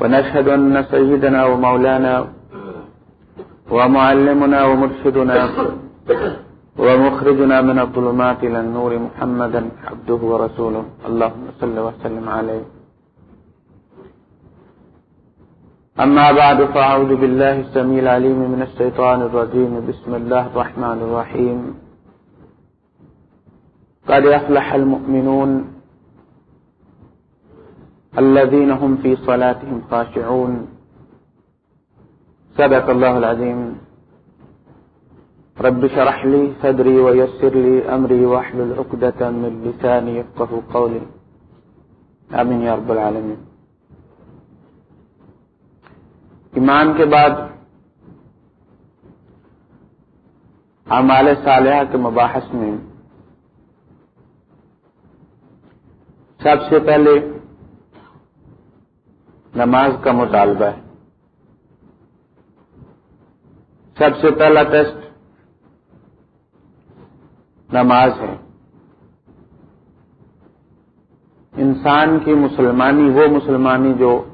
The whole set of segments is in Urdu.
ونشهد أن سيدنا ومولانا ومعلمنا ومرشدنا ومخرجنا من الظلمات إلى النور محمدا عبده ورسوله. اللهم صل وسلم عليه. أما بعد، فأعوذ بالله السميع العليم من الشيطان الرجيم. بسم الله الرحمن الرحيم. قد أفلح المؤمنون الذين هم في صلاتهم خاشعون. صدق الله العظيم. رب شرح لي صدري ويسر لي أمري واحلل عقدة من لساني يفقه قولي. آمين يا رب العالمين. ایمان کے بعد اعمال صالحہ کے مباحث میں سب سے پہلے نماز کا مطالبہ ہے۔ سب سے پہلا ٹیسٹ نماز ہے۔ انسان کی مسلمانی، وہ مسلمانی جو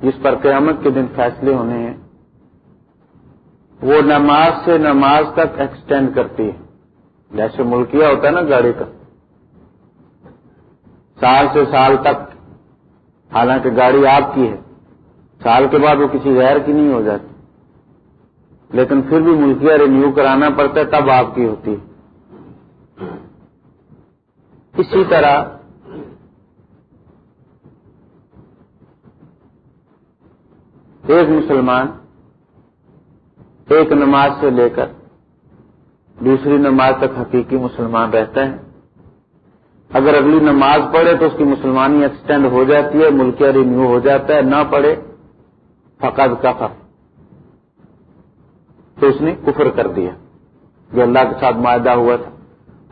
جس پر قیامت کے دن فیصلے ہونے ہیں، وہ نماز سے نماز تک ایکسٹینڈ کرتی ہے۔ جیسے ملکیہ ہوتا ہے نا گاڑی کا۔ سال سے سال تک حالانکہ گاڑی آپ کی ہے۔ سال کے بعد وہ کسی غیر کی نہیں ہو جاتی۔ لیکن پھر بھی ملکیہ رینیو کرانا پڑتا ہے، تب آپ کی ہوتی ہے۔ اسی طرح ایک مسلمان ایک نماز سے لے کر دوسری نماز تک حقیقی مسلمان رہتا ہے اگر اگلی نماز پڑھے تو اس کی مسلمانی ایکسٹینڈ ہو جاتی ہے ملکیہ رینیو ہو جاتا ہے، نہ پڑھے فقط کا تو اس نے کفر کر دیا، جو اللہ کے ساتھ معاہدہ ہوا تھا۔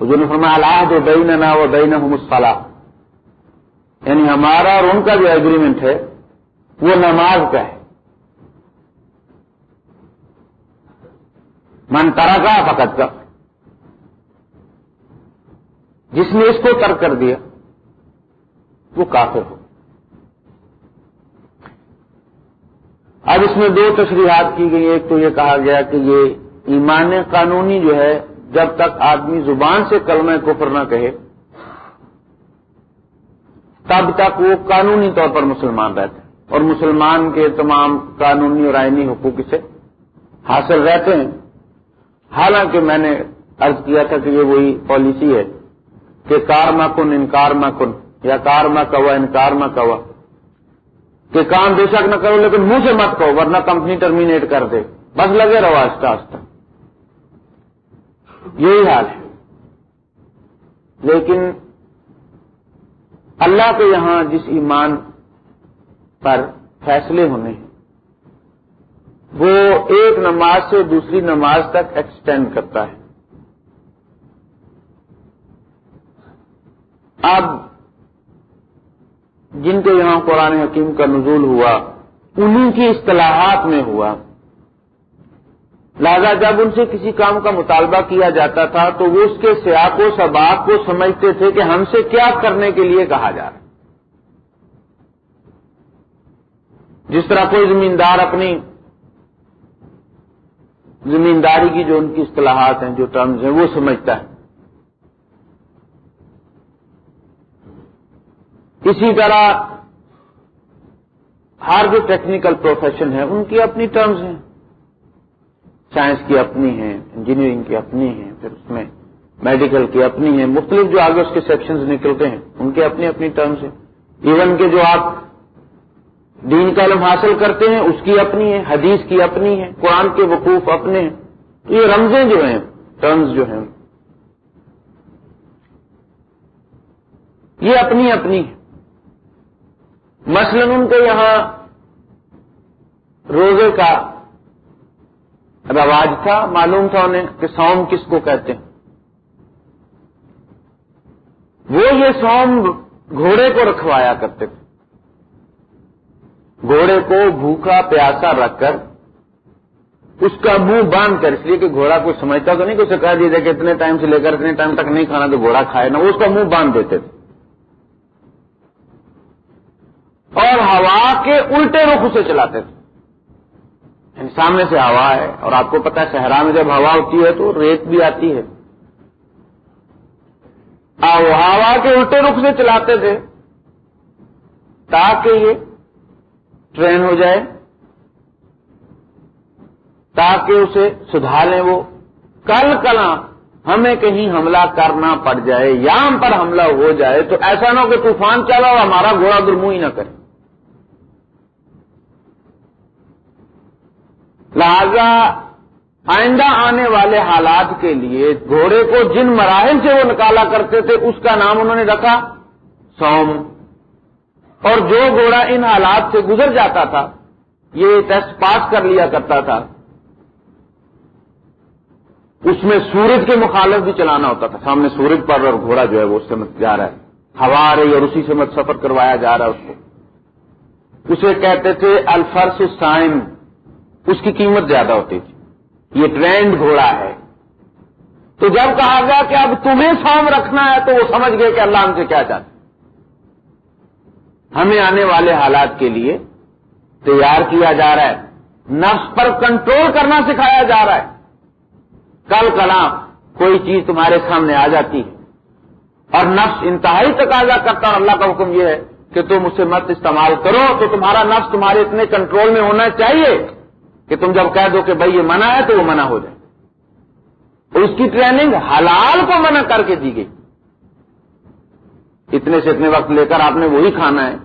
حضور نے فرمایا اللہ جو بین نہ وہ بین مسفلا یعنی ہمارا اور ان کا جو ایگریمنٹ ہے، وہ نماز کا ہے۔ من ترا کا فقط کا جس نے اس کو ترک کر دیا، وہ کافر ہو۔ اب اس میں دو تشریحات کی گئی، ایک تو یہ کہا گیا کہ یہ ایمان قانونی جو ہے، جب تک آدمی زبان سے کلمہ کفر نہ کہے، تب تک وہ قانونی طور پر مسلمان رہتے ہیں۔ اور مسلمان کے تمام قانونی اور آئینی حقوق سے حاصل رہتے ہیں۔ حالانکہ میں نے عرض کیا تھا کہ یہ وہی پالیسی ہے۔ کہ کار ماں کن، انکار ماں کن، یا کار ماں کوا، انکار ماں کوا۔ کہ کام بے شک نہ کرو، لیکن منہ سے مت کہو، ورنہ کمپنی ٹرمینیٹ کر دے۔ بس لگے رہو آہستہ آہستہ۔ یہی حال ہے۔ لیکن اللہ کے یہاں جس ایمان پر فیصلے ہونے ہیں، وہ ایک نماز سے دوسری نماز تک ایکسٹینڈ کرتا ہے۔ اب جن کے یہاں قرآن حکیم کا نزول ہوا انہیں کی اصطلاحات میں ہوا۔ لہذا جب ان سے کسی کام کا مطالبہ کیا جاتا تھا، تو وہ اس کے سیاق و سباق کو سمجھتے تھے کہ ہم سے کیا کرنے کے لیے کہا جا رہا۔ جس طرح کوئی زمیندار اپنی زمینداری کی جو ان کی اصطلاحات ہیں، جو ٹرمز ہیں، وہ سمجھتا ہے۔ اسی طرح ہر جو ٹیکنیکل پروفیشن ہے ان کی اپنی ٹرمز ہیں۔ سائنس کی اپنی ہیں انجینئرنگ کی اپنی ہیں، پھر اس میں میڈیکل کی اپنی ہیں، مختلف جو آگے اس کے سیکشنز نکلتے ہیں، ان کے اپنی اپنی ٹرمز ہیں۔ ایون کے جو آپ دین کا علم حاصل کرتے ہیں، اس کی اپنی ہے حدیث کی اپنی ہے قرآن کے وقوف اپنے ہیں۔ تو یہ رمزیں جو ہیں ٹرمز جو ہیں۔ یہ اپنی اپنی ہے مثلا ان کے یہاں روزے کا رواج تھا، معلوم تھا انہیں کہ سوم کس کو کہتے ہیں۔ وہ یہ سوم گھوڑے کو رکھوایا کرتے تھے۔ گھوڑے کو بھوکا پیاسا رکھ کر اس کا منہ باندھ کر، اس لیے کہ گھوڑا کوئی سمجھتا تو نہیں کہ اسے کہہ دیتے کہ اتنے ٹائم سے لے کر، اتنے ٹائم تک نہیں کھانا تو گھوڑا کھائے نا اس کا منہ باندھ دیتے تھے۔ اور ہوا کے الٹے رخ اسے چلاتے تھے۔ یعنی سامنے سے ہوا ہے اور آپ کو پتا ہے صحرا میں جب ہوا ہوتی ہے تو ریت بھی آتی ہے۔ ہوا کے الٹے رخ سے چلاتے تھے تاکہ یہ ٹرین ہو جائے، تاکہ اسے سدھار لیں وہ۔ کل کلا ہمیں کہیں حملہ کرنا پڑ جائے یا ہم پر حملہ ہو جائے تو ایسا نہ ہو کہ طوفان چلا اور ہمارا گھوڑا درمو ہی نہ کرے۔ لہذا آئندہ آنے والے حالات کے لیے گھوڑے کو جن مراحل سے وہ نکالا کرتے تھے، اس کا نام انہوں نے رکھا سوم۔ اور جو گھوڑا ان حالات سے گزر جاتا تھا، یہ ٹیسٹ پاس کر لیا کرتا تھا۔ اس میں سورج کے مخالف بھی چلانا ہوتا تھا۔ سامنے سورج پر اور گھوڑا جو ہے وہ اس سے مت جا رہا ہے۔ ہوا آ رہی اور اسی سے مت سفر کروایا جا رہا ہے اس کو۔ اسے کہتے تھے الفرس سائن۔ اس کی قیمت زیادہ ہوتی تھی۔ یہ ٹرینڈ گھوڑا ہے۔ تو جب کہا گیا کہ اب تمہیں سام رکھنا ہے تو وہ سمجھ گئے کہ اللہ ہم سے کیا چاہتے ہمیں آنے والے حالات کے لیے تیار کیا جا رہا ہے۔ نفس پر کنٹرول کرنا سکھایا جا رہا ہے۔ کل کلام کوئی چیز تمہارے سامنے آ جاتی ہے۔ اور نفس انتہائی تقاضا کرتا اور اللہ کا حکم یہ ہے کہ تم اسے مت استعمال کرو تو تمہارا نفس تمہارے اتنے کنٹرول میں ہونا چاہیے۔ کہ تم جب کہہ دو کہ بھائی یہ منع ہے تو وہ منع ہو جائے۔ اس کی ٹریننگ حلال کو منع کر کے دی گئی۔ اتنے سے اتنے وقت لے کر آپ نے وہی کھانا ہے۔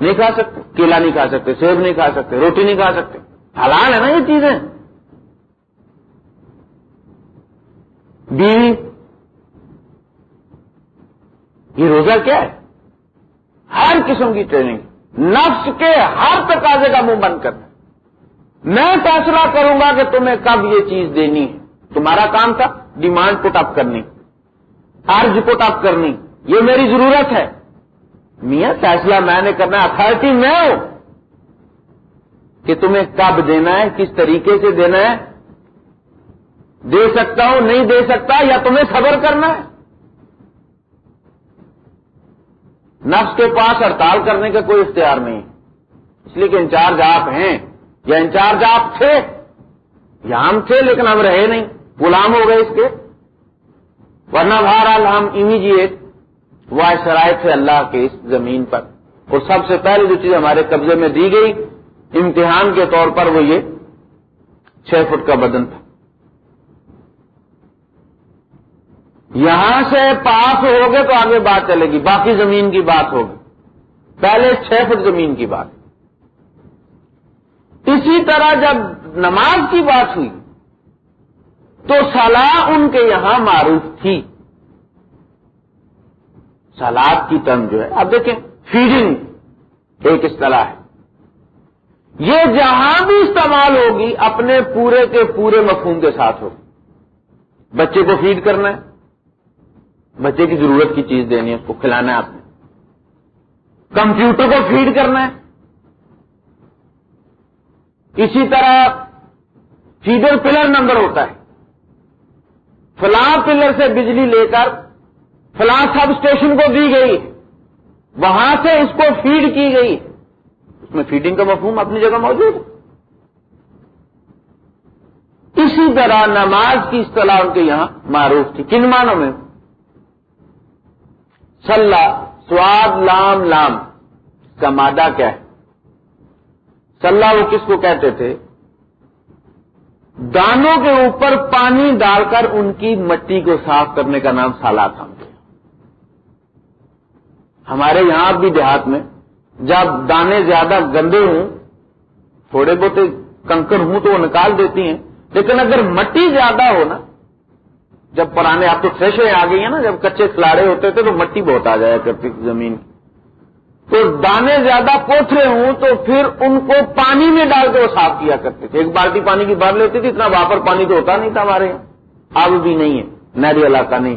نہیں کھا سکتے، کیلا نہیں کھا سکتے، سیب نہیں کھا سکتے، روٹی نہیں کھا سکتے۔ حلال ہے نا یہ چیزیں۔ بیوی، یہ روزہ کیا ہے؟ ہر قسم کی ٹریننگ نفس کے ہر تقاضے کا منہ بند کرنا۔ میں فیصلہ کروں گا کہ تمہیں کب یہ چیز دینی ہے۔ تمہارا کام تھا ڈیمانڈ پٹ اپ کرنی ارج پٹ اپ کرنی، یہ میری ضرورت ہے۔ میاں، فیصلہ میں نے کرنا اتارٹی میں ہوں۔ کہ تمہیں کب دینا ہے، کس طریقے سے دینا ہے۔ دے سکتا ہوں، نہیں دے سکتا، یا تمہیں صبر کرنا ہے۔ نفس کے پاس ہڑتال کرنے کا کوئی اختیار نہیں۔ اس لیے کہ انچارج آپ ہیں۔ یا انچارج آپ تھے، یا ہم تھے لیکن ہم رہے نہیں، غلام ہو گئے اس کے۔ ورنہ بہرحال ہم امیجیٹ وائسرائے تھے اللہ کے اس زمین پر۔ اور سب سے پہلے جو چیز ہمارے قبضے میں دی گئی امتحان کے طور پر وہ یہ چھ فٹ کا بدن تھا۔ یہاں سے پاس ہو گئے تو آگے بات چلے گی، باقی زمین کی بات ہوگی۔ پہلے چھ فٹ زمین کی بات۔ اسی طرح جب نماز کی بات ہوئی تو سلاح ان کے یہاں معروف تھی۔ سلاد کی ٹرم جو ہے، اب دیکھیں فیڈنگ ایک اصطلاح ہے۔ یہ جہاں بھی استعمال ہوگی، اپنے پورے کے پورے مفہوم کے ساتھ ہوگی۔ بچے کو فیڈ کرنا ہے، بچے کی ضرورت کی چیز دینی ہے، اس کو کھلانا ہے آپ نے۔ کمپیوٹر کو فیڈ کرنا ہے اسی طرح فیڈر پلر نمبر ہوتا ہے۔ فلاں پلر سے بجلی لے کر فلاں سب اسٹیشن کو دی گئی۔ وہاں سے اس کو فیڈ کی گئی۔ اس میں فیڈنگ کا مفہوم اپنی جگہ موجود ہے۔ اسی طرح نماز کی اصطلاح ان کے یہاں معروف تھی۔ کن معنوں میں؟ سلح سواد، لام لام۔ کا مادہ کیا ہے؟ سلح وہ کس کو کہتے تھے؟ دانوں کے اوپر پانی ڈال کر ان کی مٹی کو صاف کرنے کا نام سالات تھا۔ ہمارے یہاں بھی دیہات میں جب دانے زیادہ گندے ہوں، تھوڑے بہت کنکر ہوں تو وہ نکال دیتی ہیں۔ لیکن اگر مٹی زیادہ ہو نا، جب پرانے آپ تو فریش آ گئی ہیں نا، جب کچے کھلاڑے ہوتے تھے تو مٹی بہت آ جایا کرتی زمین تو دانے زیادہ پوتھرے ہوں تو پھر ان کو پانی میں ڈال کے وہ صاف کیا کرتے تھے۔ ایک بالٹی پانی کی بھر لیتی تھی اتنا واپر پانی تو ہوتا نہیں تھا ہمارے یہاں۔ اب بھی نہیں ہے، نہری علاقہ نہیں۔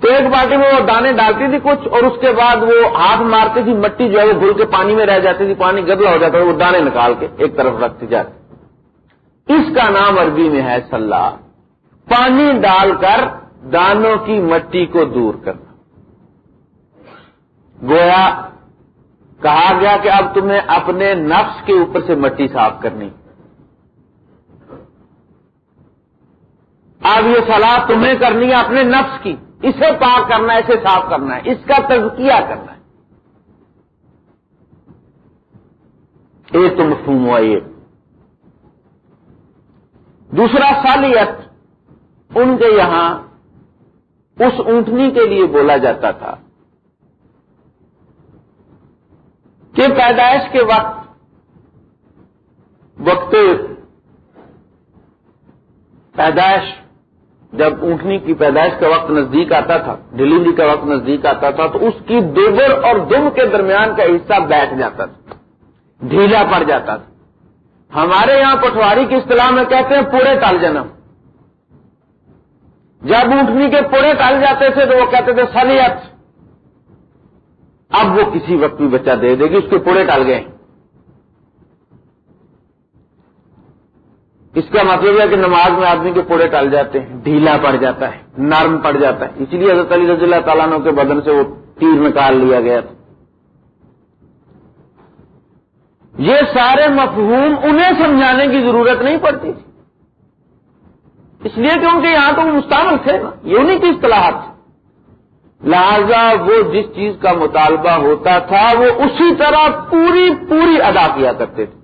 تو ایک بالٹی میں وہ دانے ڈالتی تھی کچھ، اور اس کے بعد وہ ہاتھ مارتی تھی، مٹی جو ہے وہ گھل کے پانی میں رہ جاتی تھی، پانی گدلا ہو جاتا تھا، وہ دانے نکال کے ایک طرف رکھتی جاتی اس کا نام عربی میں ہے سلح پانی ڈال کر دانوں کی مٹی کو دور کرنا۔ گویا کہا گیا کہ اب تمہیں اپنے نفس کے اوپر سے مٹی صاف کرنی۔ اب یہ سلاح تمہیں کرنی ہے اپنے نفس کی۔ اسے پاک کرنا ہے، اسے صاف کرنا ہے، اس کا تزکیہ کرنا ہے۔ ایک تو مفہوم ہوا یہ۔ دوسرا سالیت ان کے یہاں اس اونٹنی کے لیے بولا جاتا تھا۔ کہ پیدائش کے وقت وقت پیدائش، جب اونٹنی کی پیدائش کا وقت نزدیک آتا تھا، ڈلیوری کا وقت نزدیک آتا تھا، تو اس کی دوبر اور دم کے درمیان کا حصہ بیٹھ جاتا تھا، ڈھیلا پڑ جاتا تھا۔ ہمارے یہاں پٹواری کی اصطلاح میں کہتے ہیں پورے تال جنم۔ جب اونٹنی کے پورے ٹال جاتے تھے تو وہ کہتے تھے سلیت۔ اب وہ کسی وقت بھی بچہ دے دے گی، اس کے پورے ٹال گئے۔ اس کا مطلب ہے کہ نماز میں آدمی کے پورے ٹال جاتے ہیں، ڈھیلا پڑ جاتا ہے، نرم پڑ جاتا ہے۔ اس لیے حضرت علی رضی اللہ تعالیٰ کے بدن سے وہ تیر نکال لیا گیا تھا۔ یہ سارے مفہوم انہیں سمجھانے کی ضرورت نہیں پڑتی تھی۔ اس لیے کہ ان کے یہاں تو مستعمل تھے نا، یہ انہیں کی اصطلاحات لہذا وہ جس چیز کا مطالبہ ہوتا تھا وہ اسی طرح پوری پوری ادا کیا کرتے تھے۔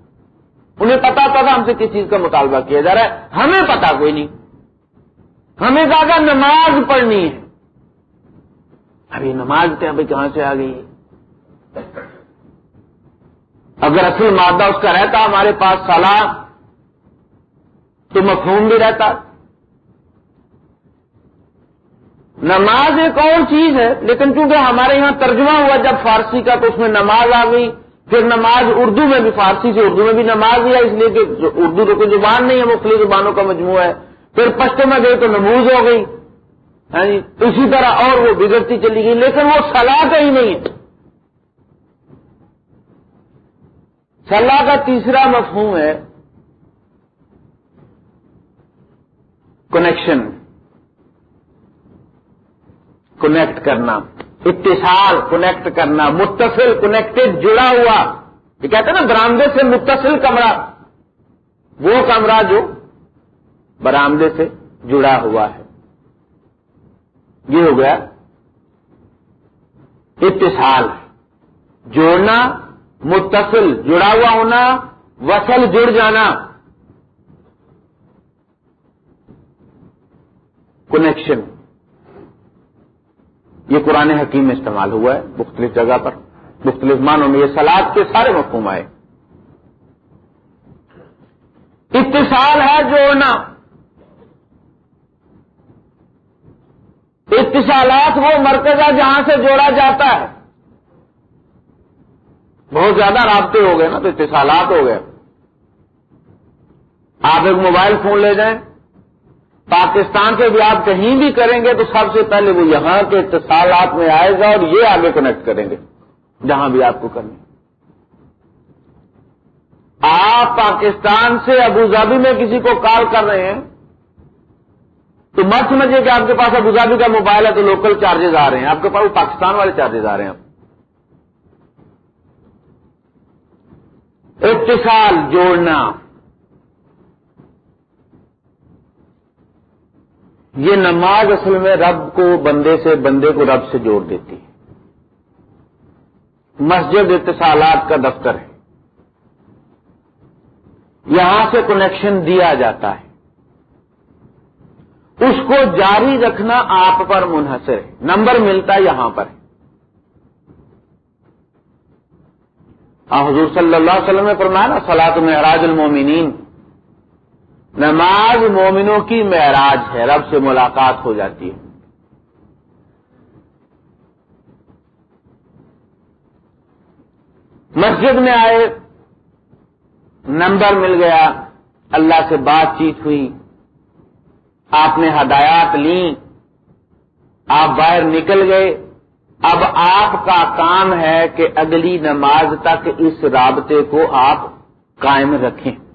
انہیں پتا تھا ہم سے کس چیز کا مطالبہ کیا جا رہا ہے۔ ہمیں پتا کوئی نہیں۔ ہمیں کہا نماز پڑھنی ہے۔ ابھی نماز تھے ابھی کہاں سے آ گئی اگر اصل مادہ اس کا رہتا ہمارے پاس سالہ تو مفہوم بھی رہتا۔ نماز ایک اور چیز ہے، لیکن چونکہ ہمارے یہاں ترجمہ ہوا جب فارسی کا تو اس میں نماز آ گئی، پھر نماز اردو میں بھی، فارسی سے اردو میں بھی نماز دیا اس لیے کہ اردو تو کوئی زبان نہیں ہے، مختلف زبانوں کا مجموعہ ہے۔ پھر پشتوں میں گئی تو نموز ہو گئی۔ ہاں جی اسی طرح اور وہ بگڑتی چلی گئی، لیکن وہ سلاح کا ہی نہیں ہے۔ سلاح کا تیسرا مفہوم ہے کنیکشن کنیکٹ کرنا، اتصال کنیکٹ کرنا، متصل کنیکٹڈ جڑا ہوا، یہ کہتے ہیں نا برامدے سے متصل کمرہ، وہ کمرہ جو برامدے سے جڑا ہوا ہے، یہ ہو گیا اتصال، جوڑنا متصل، جڑا ہوا ہونا، وصل جڑ جانا کنیکشن یہ قرآن حکیم میں استعمال ہوا ہے مختلف جگہ پر، مختلف معنوں میں یہ سلاد کے سارے مفہوم آئے۔ اتصال ہے جوڑنا اتصالات وہ مرکزہ جہاں سے جوڑا جاتا ہے۔ بہت زیادہ رابطے ہو گئے نا تو اتصالات ہو گئے۔ آپ ایک موبائل فون لے جائیں۔ پاکستان سے بھی آپ کہیں بھی کریں گے تو سب سے پہلے وہ یہاں کے اتصالات میں آئے گا اور یہ آگے کنیکٹ کریں گے، جہاں بھی آپ کو کرنے آپ پاکستان سے ابوظہبی میں کسی کو کال کر رہے ہیں، تو مت سمجھے کہ آپ کے پاس ابوظہبی کا موبائل ہے تو لوکل چارجز آ رہے ہیں۔ آپ کے پاس وہ پاکستان والے چارجز آ رہے ہیں۔ اتصال جوڑنا۔ یہ نماز اصل میں رب کو بندے سے بندے کو رب سے جوڑ دیتی ہے۔ مسجد اتصالات کا دفتر ہے۔ یہاں سے کنیکشن دیا جاتا ہے۔ اس کو جاری رکھنا آپ پر منحصر ہے۔ نمبر ملتا یہاں پر۔ حضور صلی اللہ علیہ وسلم نے فرمایا نا سلاط المومنین۔ نماز مومنوں کی معراج ہے، رب سے ملاقات ہو جاتی ہے۔ مسجد میں آئے، نمبر مل گیا، اللہ سے بات چیت ہوئی، آپ نے ہدایات لی آپ باہر نکل گئے۔ اب آپ کا کام ہے کہ اگلی نماز تک اس رابطے کو آپ قائم رکھیں۔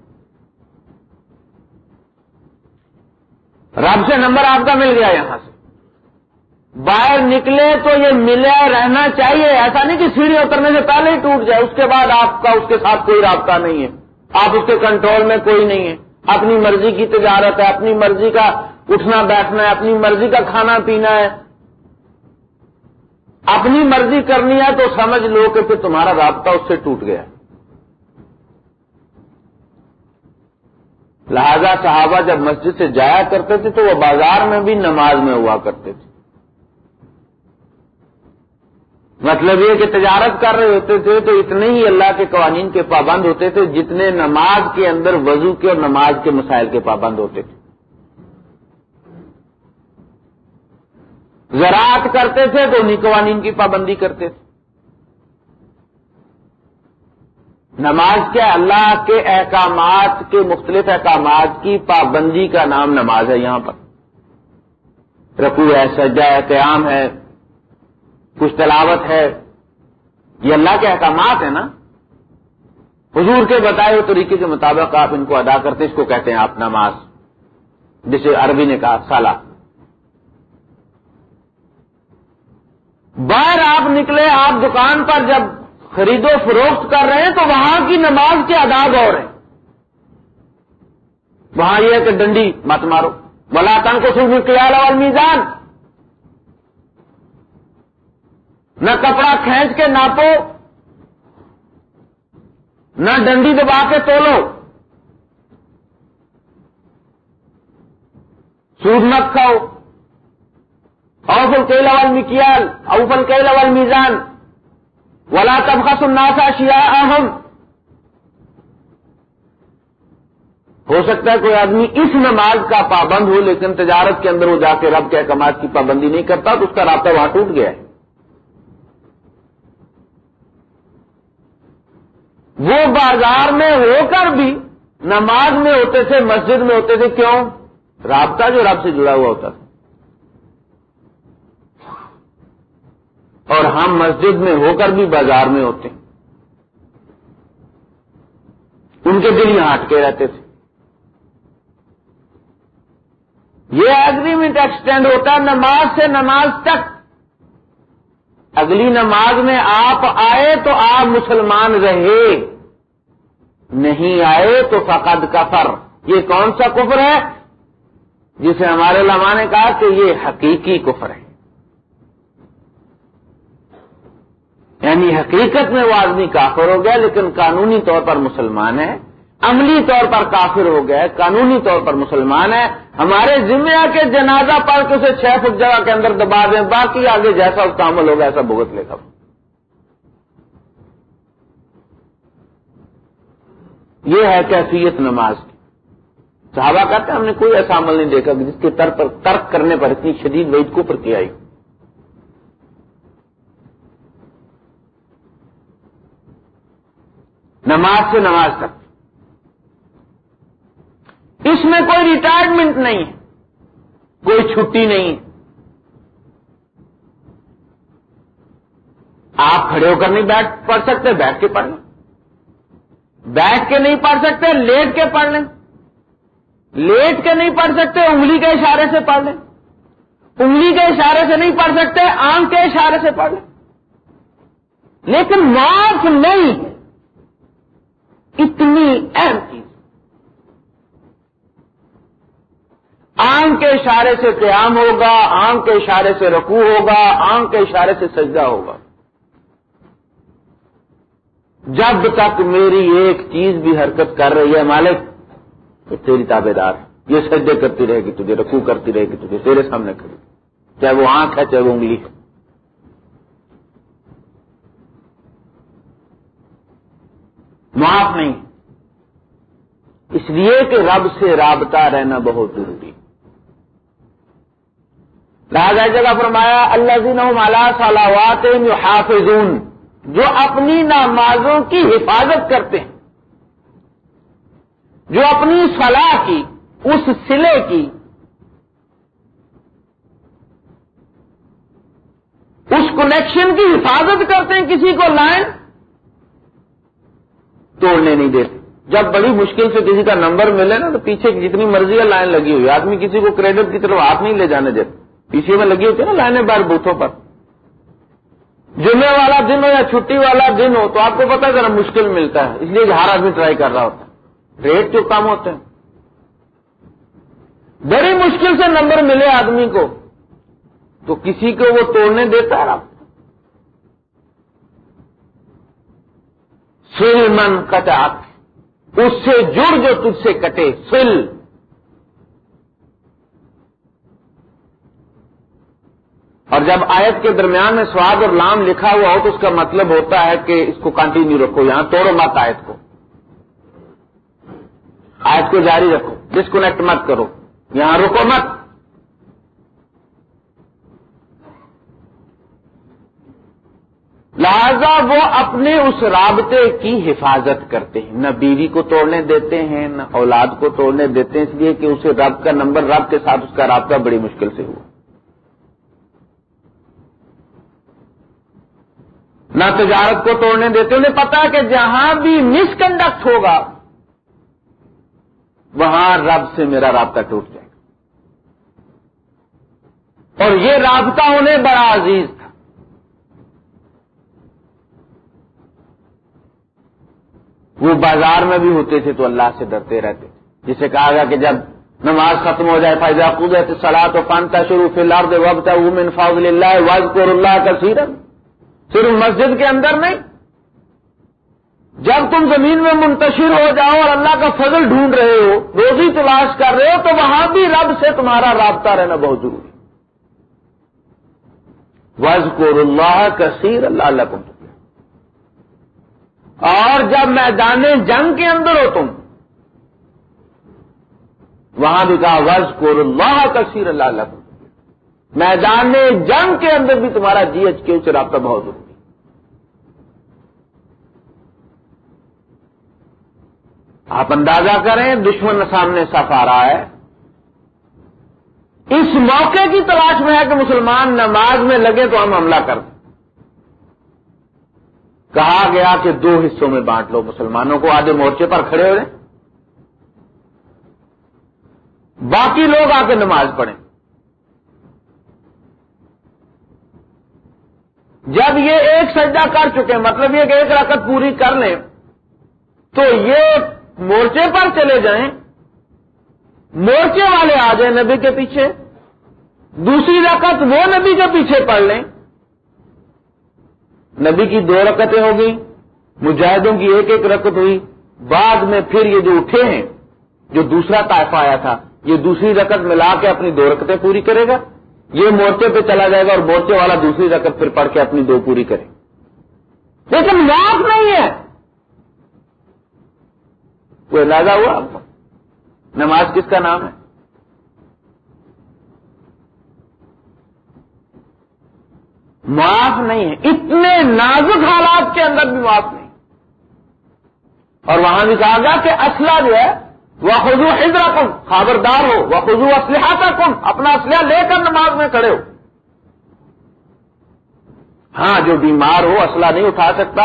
رب سے نمبر آپ کا مل گیا یہاں سے۔ باہر نکلے تو یہ ملے رہنا چاہیے۔ ایسا نہیں کہ سیڑھی اترنے سے پہلے ہی ٹوٹ جائے، اس کے بعد آپ کا، اس کے ساتھ کوئی رابطہ نہیں ہے۔ آپ اس کے کنٹرول میں کوئی نہیں ہے۔ اپنی مرضی کی تجارت ہے، اپنی مرضی کا اٹھنا بیٹھنا ہے، اپنی مرضی کا کھانا پینا ہے۔ اپنی مرضی کرنی ہے تو سمجھ لو کہ پھر تمہارا رابطہ اس سے ٹوٹ گیا۔ ہے لہذا صحابہ جب مسجد سے جایا کرتے تھے تو وہ بازار میں بھی نماز میں ہوا کرتے تھے۔ مطلب یہ کہ تجارت کر رہے ہوتے تھے تو اتنے ہی اللہ کے قوانین کے پابند ہوتے تھے جتنے نماز کے اندر وضو کے اور نماز کے مسائل کے پابند ہوتے تھے۔ زراعت کرتے تھے تو انہیں قوانین کی پابندی کرتے تھے۔ نماز کیا اللہ کے احکامات کے مختلف احکامات کی پابندی کا نام نماز ہے یہاں پر۔ رقو ہے سجا ہے، قیام ہے، کچھ تلاوت ہے۔ یہ اللہ کے احکامات ہیں نا؟ حضور کے بتائے ہوئے طریقے کے مطابق آپ ان کو ادا کرتے ہیں، اس کو کہتے ہیں آپ نماز۔ جسے عربی نے کہا سالہ باہر آپ نکلے، آپ دکان پر جب خرید و فروخت کر رہے ہیں تو وہاں کی نماز کے اداب اور ہیں۔ وہاں یہ ہے کہ ڈنڈی مت مارو۔ ملاقان کو صرف خیال اور میزان نہ کپڑا کھینچ کے ناپو، نہ ڈنڈی دبا کے تولو۔ سود مت کھاؤ۔ اوفل کے لول مکیال اوفل کے لول میزان ولا تب کا سننا تھا شیا اہم ہو سکتا ہے کوئی آدمی اس نماز کا پابند ہو، لیکن تجارت کے اندر وہ جا کے رب کے احکامات کی پابندی نہیں کرتا تو اس کا رابطہ وہاں ٹوٹ گیا ہے۔ وہ بازار میں ہو کر بھی نماز میں ہوتے تھے، مسجد میں ہوتے تھے، کیوں؟ رابطہ جو رب سے جڑا ہوا ہوتا تھا۔ اور ہم مسجد میں ہو کر بھی بازار میں ہوتے ہیں۔ ان کے دل یہاں ہٹ کے رہتے تھے۔ یہ ایگریمنٹ ایکسٹینڈ ہوتا ہے نماز سے نماز تک، اگلی نماز میں آپ آئے تو آپ مسلمان رہے، نہیں آئے تو فقد کفر۔ یہ کون سا کفر ہے؟ جسے ہمارے علماء نے کہا کہ یہ حقیقی کفر ہے۔ یعنی حقیقت میں وہ آدمی کافر ہو گیا لیکن قانونی طور پر مسلمان ہے، عملی طور پر کافر ہو گیا قانونی طور پر مسلمان ہے۔ ہمارے ذمہ کے جنازہ پڑھ کے اسے چھ فٹ جگہ کے اندر دبا دیں، باقی آگے جیسا اس کا عمل ہوگا ایسا بھگت لے گا۔ یہ ہے کیفیت نماز۔ کی صحابہ کہتے ہیں، ہم نے کوئی ایسا عمل نہیں دیکھا جس کے تر پر ترک کرنے پر اتنی شدید وعید کو پر کیا نماز سے نماز تک۔ اس میں کوئی ریٹائرمنٹ نہیں ہے۔ کوئی چھٹی نہیں ہے۔ آپ کھڑے ہو کر نہیں بیٹھ پڑھ سکتے، بیٹھ کے پڑھ لیں۔ بیٹھ کے نہیں پڑھ سکتے، لیٹ کے پڑھ لیں۔ لیٹ کے نہیں پڑھ سکتے، انگلی کے اشارے سے پڑھ لیں۔ انگلی کے اشارے سے نہیں پڑھ سکتے، آنکھ کے اشارے سے پڑھ لیں۔ لیکن معاف نہیں۔ اتنی اہم چیز۔ آنکھ کے اشارے سے قیام ہوگا آنکھ کے اشارے سے رکوع ہوگا آنکھ کے اشارے سے سجدہ ہوگا۔ جب تک میری ایک چیز بھی حرکت کر رہی ہے مالک تو تیری تابے دار، یہ سجدے کرتی رہے گی، تجھے رکوع کرتی رہے گی، تجھے تیرے سامنے کھڑی۔ چاہے وہ آنکھ ہے، چاہے وہ انگلی ہے۔ معاف نہیں۔ اس لیے کہ رب سے رابطہ رہنا بہت ضروری۔ راجا جگہ فرمایا اللہ دین مالا صلاحات حافظ جو اپنی نمازوں کی حفاظت کرتے ہیں، جو اپنی صلاح کی، اس سلے کی، اس کنیکشن کی حفاظت کرتے ہیں، کسی کو لائن توڑنے نہیں دیتے جب بڑی مشکل سے کسی کا نمبر ملے نا تو پیچھے جتنی مرضی ہے لائن لگی ہوئی آدمی کسی کو کریڈٹ کی طرف ہاتھ نہیں لے جانے دیتے پیچھے میں لگی ہوتی ہے نا لائنیں بار بوتھوں پر۔ جمعے والا دن ہو یا چھٹی والا دن ہو تو آپ کو پتا ذرا مشکل ملتا ہے۔ اس لیے ہر آدمی ٹرائی کر رہا ہوتا ہے۔ ریٹ جو کم ہوتے ہیں۔ بڑی مشکل سے نمبر ملے آدمی کو۔ تو کسی کو وہ توڑنے دیتا ہے آپ۔ سل من کٹا اس سے جڑ جو تجھ سے کٹے سل اور جب آیت کے درمیان میں سواد اور لام لکھا ہوا ہو تو اس کا مطلب ہوتا ہے کہ اس کو کنٹینیو رکھو، یہاں توڑو مت آیت کو۔ آیت کو جاری رکھو، ڈسکنیکٹ مت کرو، یہاں رکو مت۔ لہذا وہ اپنے اس رابطے کی حفاظت کرتے ہیں۔ نہ بیوی کو توڑنے دیتے ہیں، نہ اولاد کو توڑنے دیتے ہیں، اس لیے کہ اسے رب کا نمبر، رب کے ساتھ اس کا رابطہ بڑی مشکل سے ہوا۔ نہ تجارت کو توڑنے دیتے، انہیں پتا کہ جہاں بھی مس کنڈکٹ ہوگا، وہاں رب سے میرا رابطہ ٹوٹ جائے گا۔ اور یہ رابطہ انہیں بڑا عزیز تھا وہ بازار میں بھی ہوتے تھے تو اللہ سے ڈرتے رہتے جسے کہا گیا کہ جب نماز ختم ہو جائے فائدہ قدرت سلا تو فنتا شروع فی الحال وقت من فاضل اللہ واضح کو اللہ کا سیرت صرف مسجد کے اندر نہیں۔ جب تم زمین میں منتشر ہو جاؤ اور اللہ کا فضل ڈھونڈ رہے ہو، روزی تلاش کر رہے ہو، تو وہاں بھی رب سے تمہارا رابطہ رہنا بہت ضروری وز کو اللہ کثیر اللہ اللہ کو اور جب میدان جنگ کے اندر ہو تم، وہاں بھی کہا وز کو اللہ کثیر اللہ اللہ میدان جنگ کے اندر بھی تمہارا جی ایچ کیو سے رابطہ بہت ضروری آپ اندازہ کریں، دشمن سامنے صف آ رہا ہے۔ اس موقع کی تلاش میں ہے کہ مسلمان نماز میں لگے تو ہم حملہ کر دیں کہا گیا کہ دو حصوں میں بانٹ لو مسلمانوں کو، آدھے مورچے پر کھڑے ہو باقی لوگ آ کے نماز پڑھیں۔ جب یہ ایک سجدہ کر چکے مطلب یہ کہ ایک رقط پوری کر لیں، تو یہ مورچے پر چلے جائیں، مورچے والے آ جائیں نبی کے پیچھے، دوسری رقط وہ نبی کے پیچھے پڑھ لیں۔ نبی کی دو رکتیں ہو گئی مجاہدوں کی ایک ایک رکت ہوئی، بعد میں پھر یہ جو اٹھے ہیں، جو دوسرا طائفہ آیا تھا، یہ دوسری رکت ملا کے اپنی دو رکتیں پوری کرے گا، یہ مورچے پہ چلا جائے گا اور مورچے والا دوسری رقم پھر پڑھ کے اپنی دو پوری کرے۔ لیکن معاف نہیں ہے۔ کوئی اندازہ ہوا۔ آپ کو نماز کس کا نام ہے؟ معاف نہیں ہے۔ اتنے نازک حالات کے اندر بھی معاف نہیں۔ اور وہاں بھی کہا گیا کہ اسلحہ جو ہے، وہ خزو حضرا کم خبردار ہو، وہ خزو اسلحہ کم اپنا اسلحہ لے کر نماز میں کھڑے ہو۔ ہاں جو بیمار ہو، اسلحہ نہیں اٹھا سکتا۔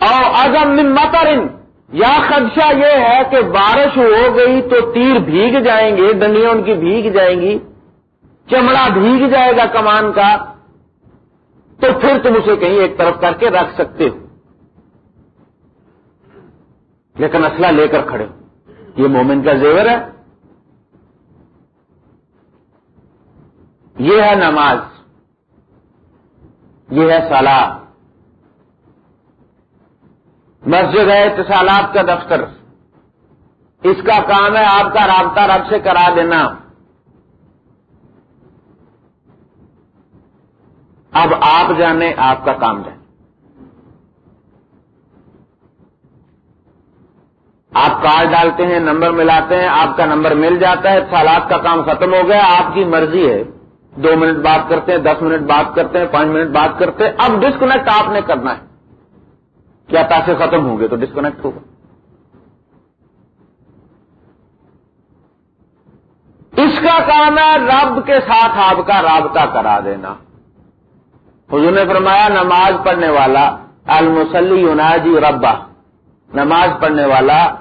اور اعظم مترن یا خدشہ یہ ہے کہ بارش ہو گئی تو تیر بھیگ جائیں گے ڈنڈیاں ان کی بھیگ جائیں گی، چمڑا بھیگ جائے گا کمان کا۔ تو پھر تم اسے کہیں ایک طرف کر کے رکھ سکتے ہو۔ لیکن اسلحہ لے کر کھڑے۔ ہو یہ مومن کا زیور ہے۔ یہ ہے نماز۔ یہ ہے سالہ مسجد ہے اتصالات کا دفتر۔ اس کا کام ہے آپ کا رابطہ رب سے کرا دینا۔ اب آپ جانے، آپ کا کام جانے آپ کارڈ ڈالتے ہیں، نمبر ملاتے ہیں، آپ کا نمبر مل جاتا ہے، سالات کا کام ختم ہو گیا، آپ کی مرضی ہے۔ دو منٹ بات کرتے ہیں، دس منٹ بات کرتے ہیں، پانچ منٹ بات کرتے ہیں۔ اب ڈسکنیکٹ آپ نے کرنا ہے۔ کیا پیسے ختم ہوں گے تو ڈسکنیکٹ ہوگا۔ اس کا کام ہے رب کے ساتھ آپ کا رابطہ کرا دینا۔ حضور نے فرمایا، نماز پڑھنے والا المسلی یوناجی ربا نماز پڑھنے والا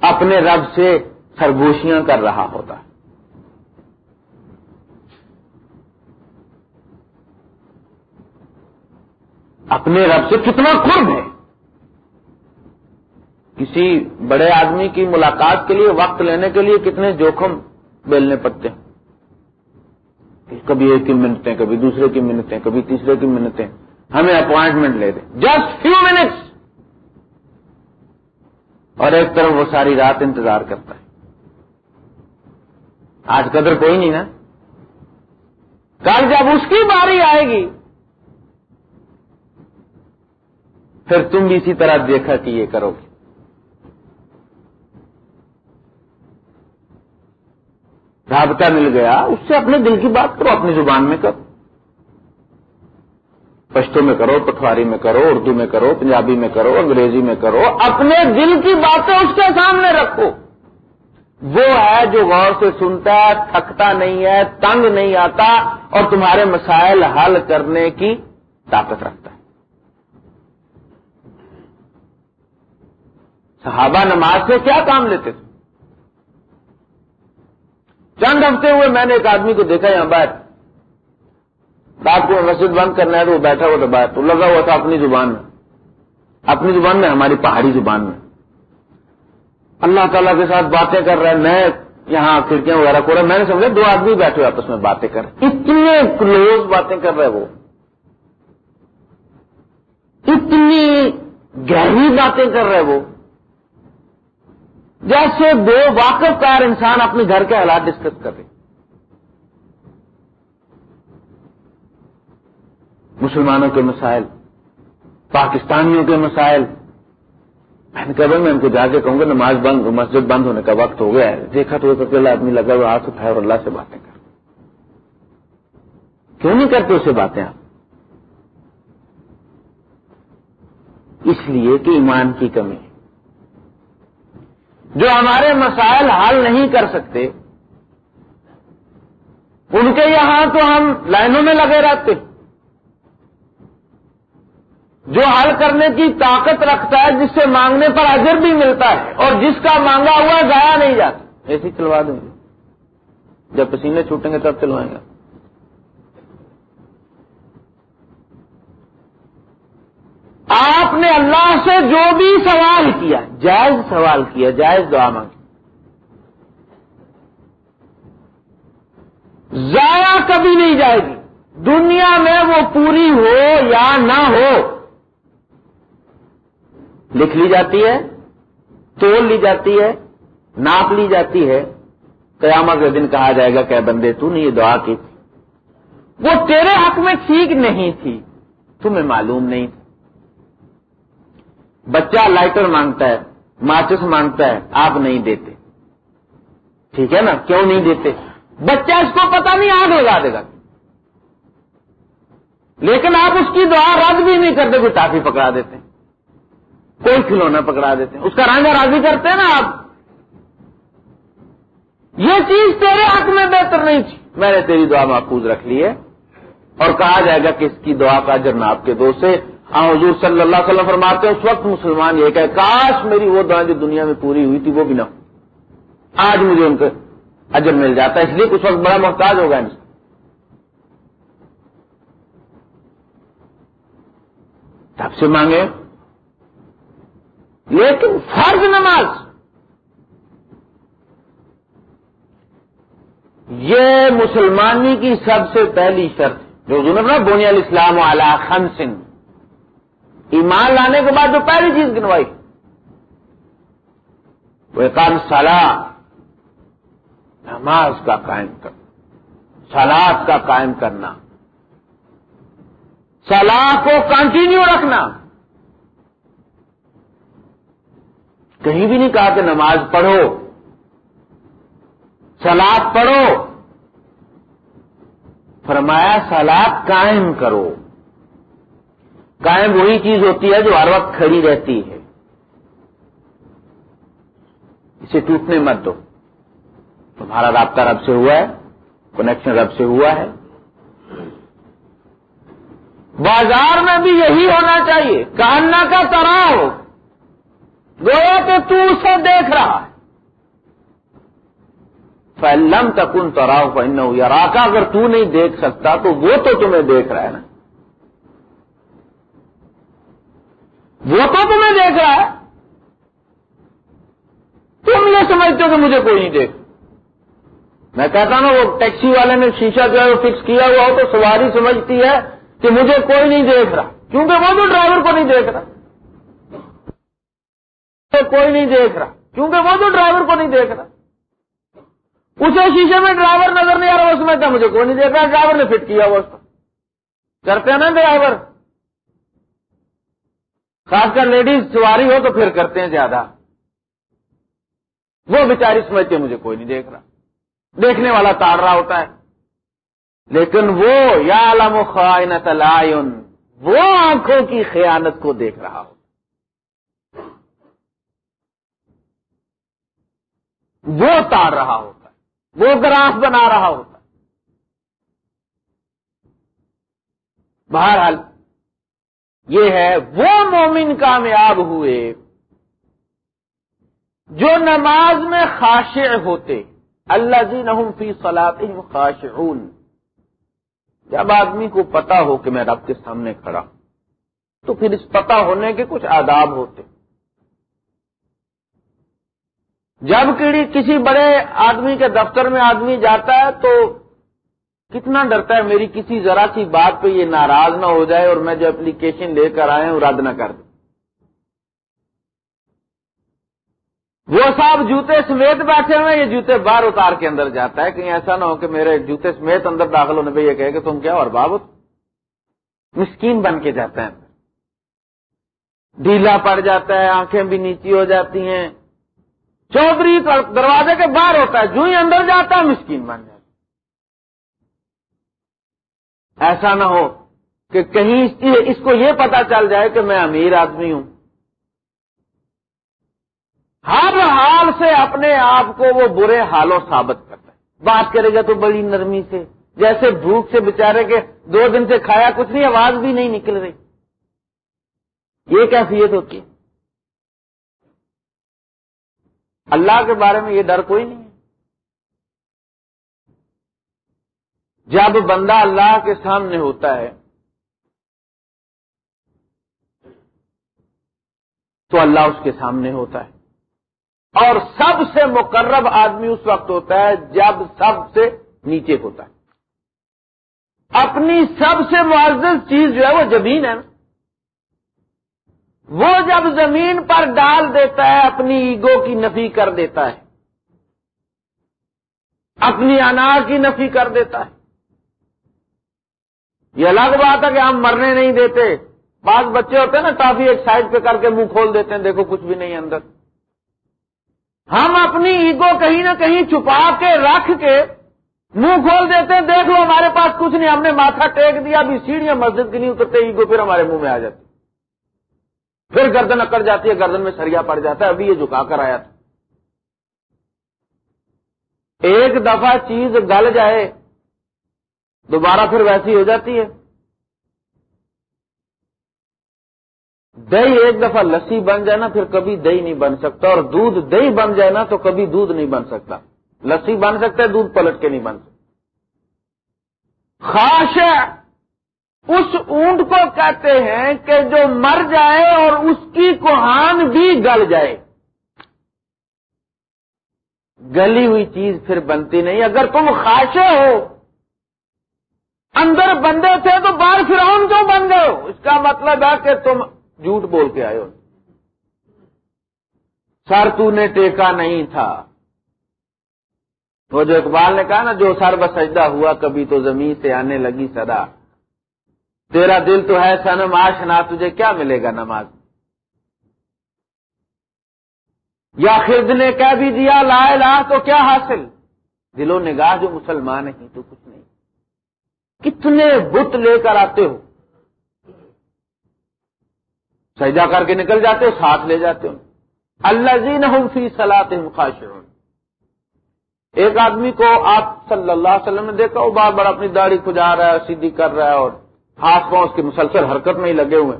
اپنے رب سے سرگوشیاں کر رہا ہوتا۔ ہے اپنے رب سے کتنا قرب ہے؟ کسی بڑے آدمی کی ملاقات کے لیے، وقت لینے کے لیے کتنے جوخم بیلنے پڑتے ہیں؟ کبھی ایک کی منٹیں کبھی دوسرے کی منٹیں کبھی تیسرے کی منٹیں ہمیں اپوائنٹمنٹ لے دیں۔ جسٹ فیو منٹس اور ایک طرف وہ ساری رات انتظار کرتا ہے۔ آج قدر کوئی نہیں نا۔ کل جب اس کی باری آئے گی، پھر تم بھی اسی طرح دیکھا کہ یہ کرو گے۔ رابطہ مل گیا، اس سے اپنے دل کی بات کرو، اپنی زبان میں کرو۔ پشتو میں کرو پٹواری میں کرو، اردو میں کرو، پنجابی میں کرو، انگریزی میں کرو، اپنے دل کی باتیں اس کے سامنے رکھو۔ وہ ہے جو غور سے سنتا ہے، تھکتا نہیں ہے، تنگ نہیں آتا، اور تمہارے مسائل حل کرنے کی طاقت رکھتا ہے۔ صحابہ نماز سے کیا کام لیتے تھے؟ چند ہفتے ہوئے میں نے ایک آدمی کو دیکھا یہاں باہر۔ رات کو مسجد بند کرنا ہے تو وہ بیٹھا ہوا تھا باہر۔ تو لگا ہوا تھا اپنی زبان میں۔ اپنی زبان میں، ہماری پہاڑی زبان میں۔ اللہ تعالیٰ کے ساتھ باتیں کر رہے ہیں۔ میں یہاں کھڑکیاں وغیرہ کو رہا میں نے سمجھا دو آدمی بیٹھے ہوئے آپس میں باتیں کر رہے اتنے کلوز باتیں کر رہے وہ۔ اتنی گہری باتیں کر رہے وہ۔ جیسے دو واقف کار انسان اپنے گھر کے حالات ڈسکس کر رہے مسلمانوں کے مسائل، پاکستانیوں کے مسائل۔ میں نے کہا میں ان کو جا کے کہوں گا، نماز بند، مسجد بند ہونے کا وقت ہو گیا ہے۔ دیکھا تو ایک اکیلا آدمی لگا ہوا ہاتھ اٹھائے اور اللہ سے باتیں کر کیوں نہیں کرتے اسے باتیں آپ؟ اس لیے کہ ایمان کی کمی ہے۔ جو ہمارے مسائل حل نہیں کر سکتے، ان کے یہاں تو ہم لائنوں میں لگے رہتے۔ جو حل کرنے کی طاقت رکھتا ہے، جس سے مانگنے پر اجر بھی ملتا ہے، اور جس کا مانگا ہوا ضائع نہیں جاتا۔ ایسی چلوا دیں گے۔ جب پسینے چھوٹیں گے، تب چلوائیں گے۔ آپ نے اللہ سے جو بھی سوال کیا، جائز سوال کیا، جائز دعا مانگی۔ ضائع کبھی نہیں جائے گی۔ دنیا میں وہ پوری ہو یا نہ ہو، لکھ لی جاتی ہے، تول لی جاتی ہے، ناپ لی جاتی ہے۔ قیامت کے دن کہا جائے گا کہ بندے، تو نے یہ دعا کی تھی۔ وہ تیرے حق میں ٹھیک نہیں تھی، تمہیں معلوم نہیں تھی بچہ لائٹر مانگتا ہے ماچس مانگتا ہے، آپ نہیں دیتے۔ ٹھیک ہے نا؟ کیوں نہیں دیتے؟ بچہ اس کو پتا نہیں، آگ لگا دے گا۔ لیکن آپ اس کی دعا رد بھی نہیں کرتے، کوئی ٹافی پکڑا دیتے۔ کوئی کھلونا پکڑا دیتے۔ اس کا رنگ راضی کرتے ہیں نا آپ۔ یہ چیز تیرے حق میں بہتر نہیں تھی۔ میں نے تیری دعا محفوظ رکھ لی ہے۔ اور کہا جائے گا کہ اس کی دعا کا جرناب کے دو سے حضور صلی اللہ علیہ وسلم فرماتے ہیں، اس وقت مسلمان یہ کہ کاش میری وہ دعائیں جو دنیا میں پوری ہوئی تھی، وہ بھی نہ ہو آج مجھے ان کا اجر مل جاتا ہے، اس لیے کچھ وقت بڑا محتاج ہوگا ان سے سب سے مانگے۔ لیکن فرض نماز۔ یہ مسلمانی کی سب سے پہلی شرط جو نا بونی الاسلام والا خن سنگھ ایمان لانے کے بعد جو پہلی چیز گنوائی، وہ کام سلا نماز کا قائم کرنا سلاد کا قائم کرنا سلاح کو کنٹینیو رکھنا۔ کہیں بھی نہیں کہا کہ نماز پڑھو سلاد پڑھو۔ فرمایا سلاد قائم کرو۔ قائم وہی چیز ہوتی ہے جو ہر وقت کھڑی رہتی ہے۔ اسے ٹوٹنے مت دو۔ تمہارا رابطہ رب سے ہوا ہے کنیکشن رب سے ہوا ہے۔ بازار میں بھی یہی ہونا چاہیے کاننا کا تراؤ۔ گویا کہ تو اسے دیکھ رہا ہے۔ فلم تکن تراؤ پہن یا راکا اگر تو نہیں دیکھ سکتا تو وہ تو تمہیں دیکھ رہا ہے نا۔ وہ تو تمہیں دیکھ رہا ہے۔ تم یہ سمجھتے ہو کہ مجھے کوئی نہیں دیکھ۔ میں کہتا ہوں وہ ٹیکسی والے نے شیشہ جو ہے وہ فکس کیا ہوا ہو تو سواری سمجھتی ہے کہ مجھے کوئی نہیں دیکھ رہا۔ کیونکہ وہ تو ڈرائیور کو نہیں دیکھ رہا۔ کوئی نہیں دیکھ رہا۔ کیونکہ وہ تو ڈرائیور کو نہیں دیکھ رہا۔ اسے شیشے میں ڈرائیور نظر نہیں آ رہا وہ سمجھتا مجھے کوئی نہیں دیکھ رہا۔ ڈرائیور نے فٹ کیا ہوا اس کو کرتے ہیں نا ڈرائیور خاص کر لیڈیز سواری ہو تو پھر کرتے ہیں زیادہ۔ وہ بیچاری سمجھتے مجھے کوئی نہیں دیکھ رہا۔ دیکھنے والا تاڑ رہا ہوتا ہے۔ لیکن وہ یا علم خائنت العین، وہ آنکھوں کی خیانت کو دیکھ رہا ہو وہ تار رہا ہوتا ہے۔ وہ گراف بنا رہا ہوتا ہے۔ بہرحال یہ ہے وہ مومن کامیاب ہوئے جو نماز میں خاشع ہوتے۔ اللہ جی نہ فی صلاحم خاشعون۔ جب آدمی کو پتا ہو کہ میں رب کے سامنے کھڑا ہوں، تو پھر اس پتا ہونے کے کچھ آداب ہوتے۔ جب کسی بڑے آدمی کے دفتر میں آدمی جاتا ہے تو کتنا ڈرتا ہے میری کسی ذرا سی بات پہ یہ ناراض نہ ہو جائے اور میں جو اپلیکیشن لے کر آئے ہوں رد نہ کر دوں۔ وہ صاحب جوتے سمیت بیٹھے ہوئے یہ جوتے باہر اتار کے اندر جاتا ہے۔ کہیں ایسا نہ ہو کہ میرے جوتے سمیت اندر داخل ہونے پہ یہ کہے کہ تم کیا اور بابو؟ مسکین بن کے جاتا ہے ڈھیلا پڑ جاتا ہے، آنکھیں بھی نیچی ہو جاتی ہیں۔ چودھری دروازے کے باہر ہوتا ہے، جو ہی اندر جاتا ہے مسکین بن جاتا ایسا نہ ہو کہ کہیں اس کو یہ پتا چل جائے کہ میں امیر آدمی ہوں۔ ہر حال سے اپنے آپ کو وہ برے حالوں ثابت کرتا ہے۔ بات کرے گا تو بڑی نرمی سے، جیسے بھوک سے بےچارے کے دو دن سے کھایا کچھ نہیں، آواز بھی نہیں نکل رہی۔ یہ کیفیت ہوتی ہے۔ اللہ کے بارے میں یہ ڈر کوئی نہیں ہے جب بندہ اللہ کے سامنے ہوتا ہے، تو اللہ اس کے سامنے ہوتا ہے۔ اور سب سے مقرب آدمی اس وقت ہوتا ہے جب سب سے نیچے ہوتا ہے۔ اپنی سب سے معزز چیز جو ہے وہ زمین ہے نا۔ وہ جب زمین پر ڈال دیتا ہے، اپنی ایگو کی نفی کر دیتا ہے۔ اپنی انار کی نفی کر دیتا ہے۔ یہ الگ بات ہے کہ ہم مرنے نہیں دیتے۔ بعض بچے ہوتے ہیں نا کافی ایک سائڈ پہ کر کے منہ کھول دیتے ہیں، دیکھو کچھ بھی نہیں اندر۔ ہم اپنی ایگو کہیں نہ کہیں چھپا کے رکھ کے منہ کھول دیتے ہیں، دیکھ لو ہمارے پاس کچھ نہیں، ہم نے ماتھا ٹیک دیا، ابھی سیڑھیاں مسجد کی نہیں اترتے، ایگو پھر ہمارے منہ میں آ جاتی۔ پھر گردن اکڑ جاتی ہے، گردن میں سریا پڑ جاتا ہے، ابھی یہ جھکا کر آیا تھا۔ ایک دفعہ چیز گل جائے دوبارہ پھر ویسی ہو جاتی ہے۔ دہی ایک دفعہ لسی بن جائے نا، پھر کبھی دہی نہیں بن سکتا، اور دودھ دہی بن جائے نا تو کبھی دودھ نہیں بن سکتا۔ لسی بن سکتا ہے، دودھ پلٹ کے نہیں بن سکتا۔ خاص اس اونٹ کو کہتے ہیں کہ جو مر جائے اور اس کی کوہان بھی گل جائے۔ گلی ہوئی چیز پھر بنتی نہیں۔ اگر تم خاشے ہو اندر بندے تھے تو باہر فرعون کیوں بن گئے ہو؟ اس کا مطلب ہے کہ تم جھوٹ بول کے آئے ہو۔ سر تو نے ٹیکا نہیں تھا۔ وہ جو اقبال نے کہا نا، جو سر بسجدہ ہوا، کبھی تو زمین سے آنے لگی سدا تیرا دل تو ہے سنم آشنا تجھے کیا ملے گا نماز۔ یا خرد نے کہہ بھی دیا، لا لا تو کیا حاصل؟ دل و نگاہ جو مسلمان ہی تو کچھ کتنے بت لے کر آتے ہو؟ سجا کر کے نکل جاتے ہو، ساتھ لے جاتے ہوں اللہ زین فی سلاط خاشعون۔ ایک آدمی کو آپ صلی اللہ علیہ وسلم نے دیکھا، وہ بار بار اپنی داڑھی کھجا رہا ہے، سیدھی کر رہا ہے اور ہاتھ پاؤں اس کی مسلسل حرکت میں ہی لگے ہوئے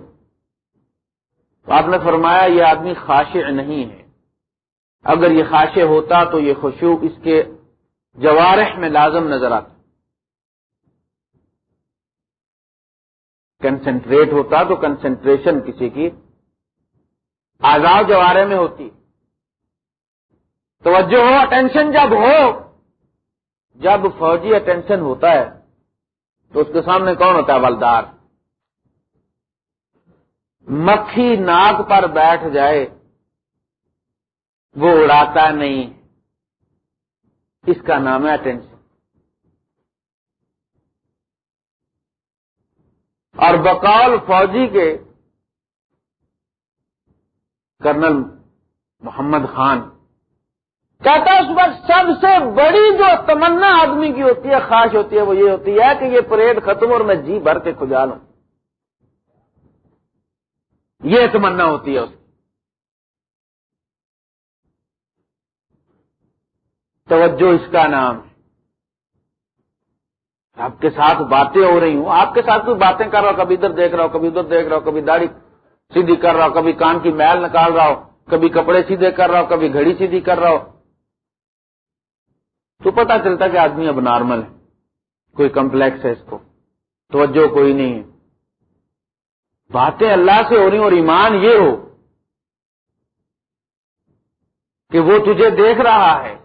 تو آپ نے فرمایا، یہ آدمی خاشع نہیں ہے۔ اگر یہ خاشع ہوتا تو یہ خوشو اس کے جوارح میں لازم نظر آتا۔ کنسنٹریٹ ہوتا تو کنسنٹریشن کسی کی آزاد جوارے میں ہوتی۔ توجہ ہو اٹینشن جب ہو، جب فوجی اٹینشن ہوتا ہے، تو اس کے سامنے کون ہوتا ہے؟ بلدار مکھی ناک پر بیٹھ جائے، وہ اڑاتا نہیں۔ اس کا نام ہے اٹینشن اور بقول فوجی کے کرنل محمد خان۔ کہتا اس وقت سب سے بڑی جو تمنا آدمی کی ہوتی ہے خاص ہوتی ہے، وہ یہ ہوتی ہے کہ یہ پریڈ ختم اور میں جی بھر کے کھجا لوں۔ یہ تمنا ہوتی ہے اس توجہ اس کا نام۔ ہے آپ کے ساتھ باتیں ہو رہی ہوں، آپ کے ساتھ کوئی باتیں کر رہا ہو، کبھی ادھر دیکھ رہا ہو، کبھی ادھر دیکھ رہا ہو، کبھی داڑھی سیدھی کر رہا ہو، کبھی کان کی میل نکال رہا ہو، کبھی کپڑے سیدھے کر رہا ہو، کبھی گھڑی سیدھی کر رہا ہو۔ تو پتا چلتا کہ آدمی اب نارمل ہے، کوئی کمپلیکس ہے اس کو، توجہ کوئی نہیں ہے۔ باتیں اللہ سے ہو رہی اور ایمان یہ ہو کہ وہ تجھے دیکھ رہا ہے،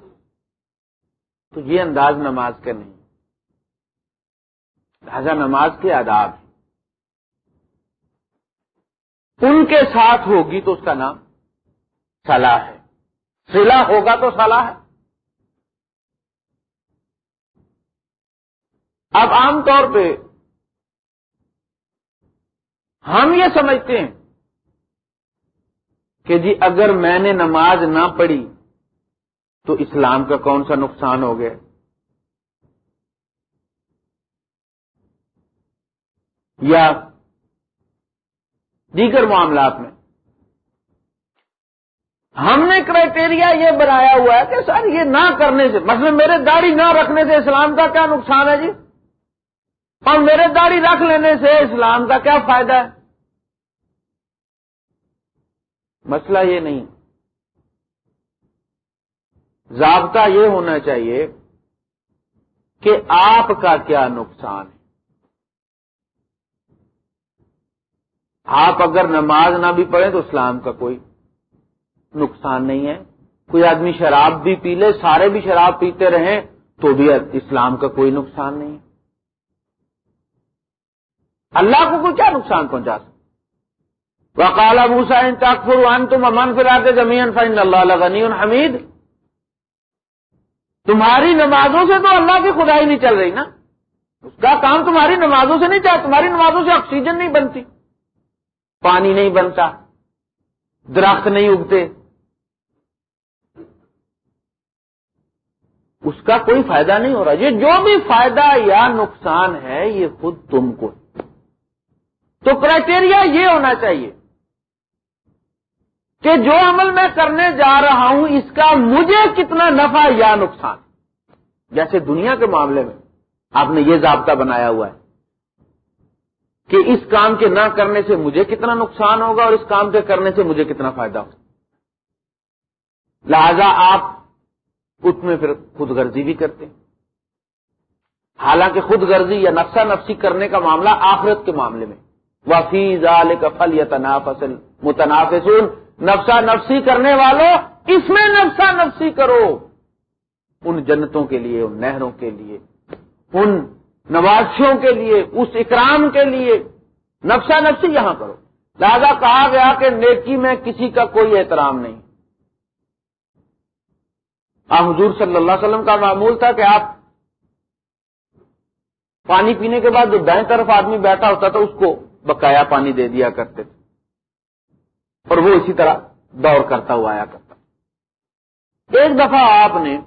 تو یہ انداز نماز کا نہیں۔ لہذا نماز کے آداب ان کے ساتھ ہوگی تو اس کا نام صلاح ہے۔ سلا ہوگا تو صلاح ہے۔ اب عام طور پہ ہم یہ سمجھتے ہیں کہ جی اگر میں نے نماز نہ پڑھی تو اسلام کا کون سا نقصان ہو گیا؟ یا دیگر معاملات میں۔ ہم نے کرائٹیریا یہ بنایا ہوا ہے کہ سر یہ نہ کرنے سے، مثلا میرے داڑھی نہ رکھنے سے اسلام کا کیا نقصان ہے جی؟ اور میرے داڑھی رکھ لینے سے اسلام کا کیا فائدہ ہے؟ مسئلہ یہ نہیں۔ ضابطہ یہ ہونا چاہیے کہ آپ کا کیا نقصان ہے۔ آپ اگر نماز نہ بھی پڑھیں تو اسلام کا کوئی نقصان نہیں ہے۔ کوئی آدمی شراب بھی پی لے، سارے بھی شراب پیتے رہیں تو بھی اسلام کا کوئی نقصان نہیں۔ ہے اللہ کو کوئی کیا نقصان پہنچا سکتا؟ وقال ابو سائن تاکفر وان تم امن فراتے زمین فائن اللہ غنی حمید۔ تمہاری نمازوں سے تو اللہ کی خدائی نہیں چل رہی نا۔ اس کا کام تمہاری نمازوں سے نہیں چاہتا تمہاری نمازوں سے آکسیجن نہیں بنتی۔ پانی نہیں بنتا، درخت نہیں اگتے۔ اس کا کوئی فائدہ نہیں ہو رہا۔ یہ جو بھی فائدہ یا نقصان ہے، یہ خود تم کو تو کرائٹیریا یہ ہونا چاہیے کہ جو عمل میں کرنے جا رہا ہوں، اس کا مجھے کتنا نفع یا نقصان۔ جیسے دنیا کے معاملے میں آپ نے یہ ضابطہ بنایا ہوا ہے۔ کہ اس کام کے نہ کرنے سے مجھے کتنا نقصان ہوگا اور اس کام کے کرنے سے مجھے کتنا فائدہ ہوگا؟ لہذا آپ اس میں پھر خود غرضی بھی کرتے ہیں۔ حالانکہ خود غرضی یا نفسا نفسی کرنے کا معاملہ آخرت کے معاملے میں۔ وفیز کا فل یا تنافل متنافس نفسا نفسی کرنے والوں، اس میں نفسا نفسی کرو۔ ان جنتوں کے لیے، ان نہروں کے لیے، ان نوازیوں کے لیے، اس اکرام کے لیے، نفسا نفسی یہاں کرو۔ لہذا کہا گیا کہ نیکی میں کسی کا کوئی احترام نہیں۔ آ، حضور صلی اللہ علیہ وسلم کا معمول تھا کہ آپ پانی پینے کے بعد جو دائیں طرف آدمی بیٹھا ہوتا تھا، اس کو بقایا پانی دے دیا کرتے تھے۔ اور وہ اسی طرح دور کرتا ہوا آیا کرتا۔ ایک دفعہ آپ نے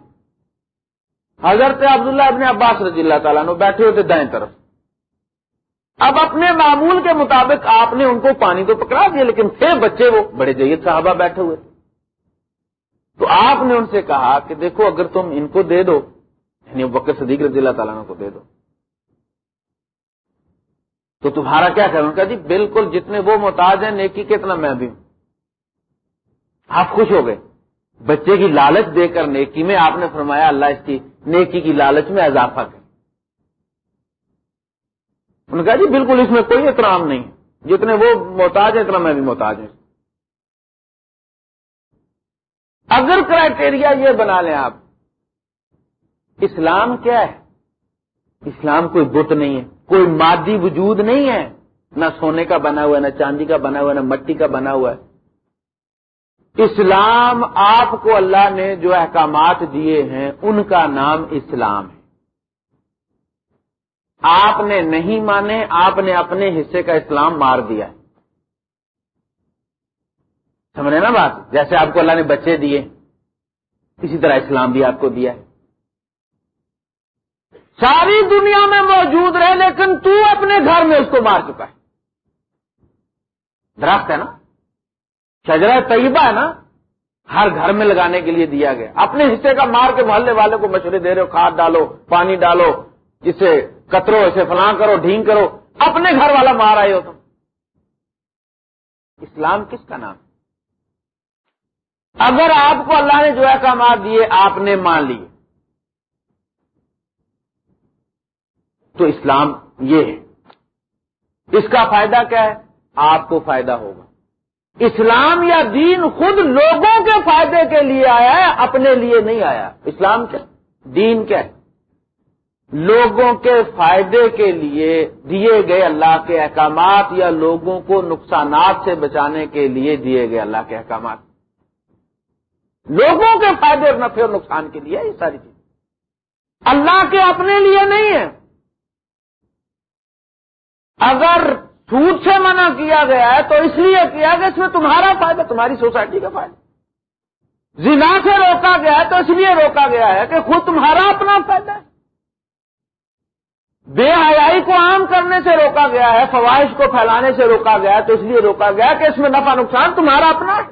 حضرت عبداللہ ابن عباس رضی اللہ تعالیٰ نے بیٹھے ہوئے تھے دائیں طرف۔ اب اپنے معمول کے مطابق آپ نے ان کو پانی تو پکڑا دیا، لیکن تھے بچے وہ بڑے جید صحابہ بیٹھے ہوئے۔ تو آپ نے ان سے کہا کہ دیکھو، اگر تم ان کو دے دو یعنی وقت صدیق رضی اللہ تعالیٰ کو دے دو۔ تو تمہارا کیا کروں کا جی بالکل جتنے وہ محتاج ہیں، نیکی کے اتنا میں بھی ہوں۔ آپ خوش ہو گئے۔ بچے کی لالچ دے کر نیکی میں آپ نے فرمایا، اللہ اس کی نیکی کی لالچ میں اضافہ کر انہوں نے کہا جی بالکل اس میں کوئی احترام نہیں، جتنے وہ محتاج ہیں، اتنا میں بھی محتاج ہوں۔ اگر کرائٹیریا یہ بنا لیں آپ، اسلام کیا ہے؟ اسلام کوئی بت نہیں ہے، کوئی مادی وجود نہیں ہے۔ نہ سونے کا بنا ہوا ہے، نہ چاندی کا بنا ہوا ہے، نہ مٹی کا بنا ہوا ہے۔ اسلام آپ کو اللہ نے جو احکامات دیے ہیں، ان کا نام اسلام ہے۔ آپ نے نہیں مانے، آپ نے اپنے حصے کا اسلام مار دیا۔ ہے سمجھے نا بات؟ جیسے آپ کو اللہ نے بچے دیے، اسی طرح اسلام بھی آپ کو دیا۔ ہے ساری دنیا میں موجود رہے، لیکن تو اپنے گھر میں اس کو مار چکا ہے۔ درخت ہے نا؟ شجرہ طیبہ ہے نا، ہر گھر میں لگانے کے لیے دیا گیا۔ اپنے حصے کا مار کے محلے والے کو مشورے دے رہے ہو، کھاد ڈالو، پانی ڈالو، جسے کترو، اسے فلاں کرو، ڈھینگ کرو، اپنے گھر والا مار آئے ہو تم۔ اسلام کس کا نام؟ اگر آپ کو اللہ نے جو ہے کامات دیے، آپ نے مان لیے۔ تو اسلام یہ ہے۔ اس کا فائدہ کیا ہے؟ آپ کو فائدہ ہوگا۔ اسلام یا دین خود لوگوں کے فائدے کے لیے آیا ہے، اپنے لیے نہیں آیا۔ اسلام کیا؟ دین کیا؟ ہے لوگوں کے فائدے کے لیے دیے گئے اللہ کے احکامات یا لوگوں کو نقصانات سے بچانے کے لیے دیے گئے اللہ کے احکامات۔ لوگوں کے فائدے نفع اور نقصان کے لیے، یہ ساری چیز اللہ کے اپنے لیے نہیں ہے۔ اگر سود سے منع کیا گیا ہے تو اس لیے کیا کہ اس میں تمہارا فائدہ، تمہاری سوسائٹی کا فائدہ۔ زنا سے روکا گیا ہے تو اس لیے روکا گیا ہے کہ خود تمہارا اپنا فائدہ ہے۔ بے حیائی کو عام کرنے سے روکا گیا ہے، فوائش کو پھیلانے سے روکا گیا ہے تو اس لیے روکا گیا کہ اس میں نفع نقصان تمہارا اپنا ہے۔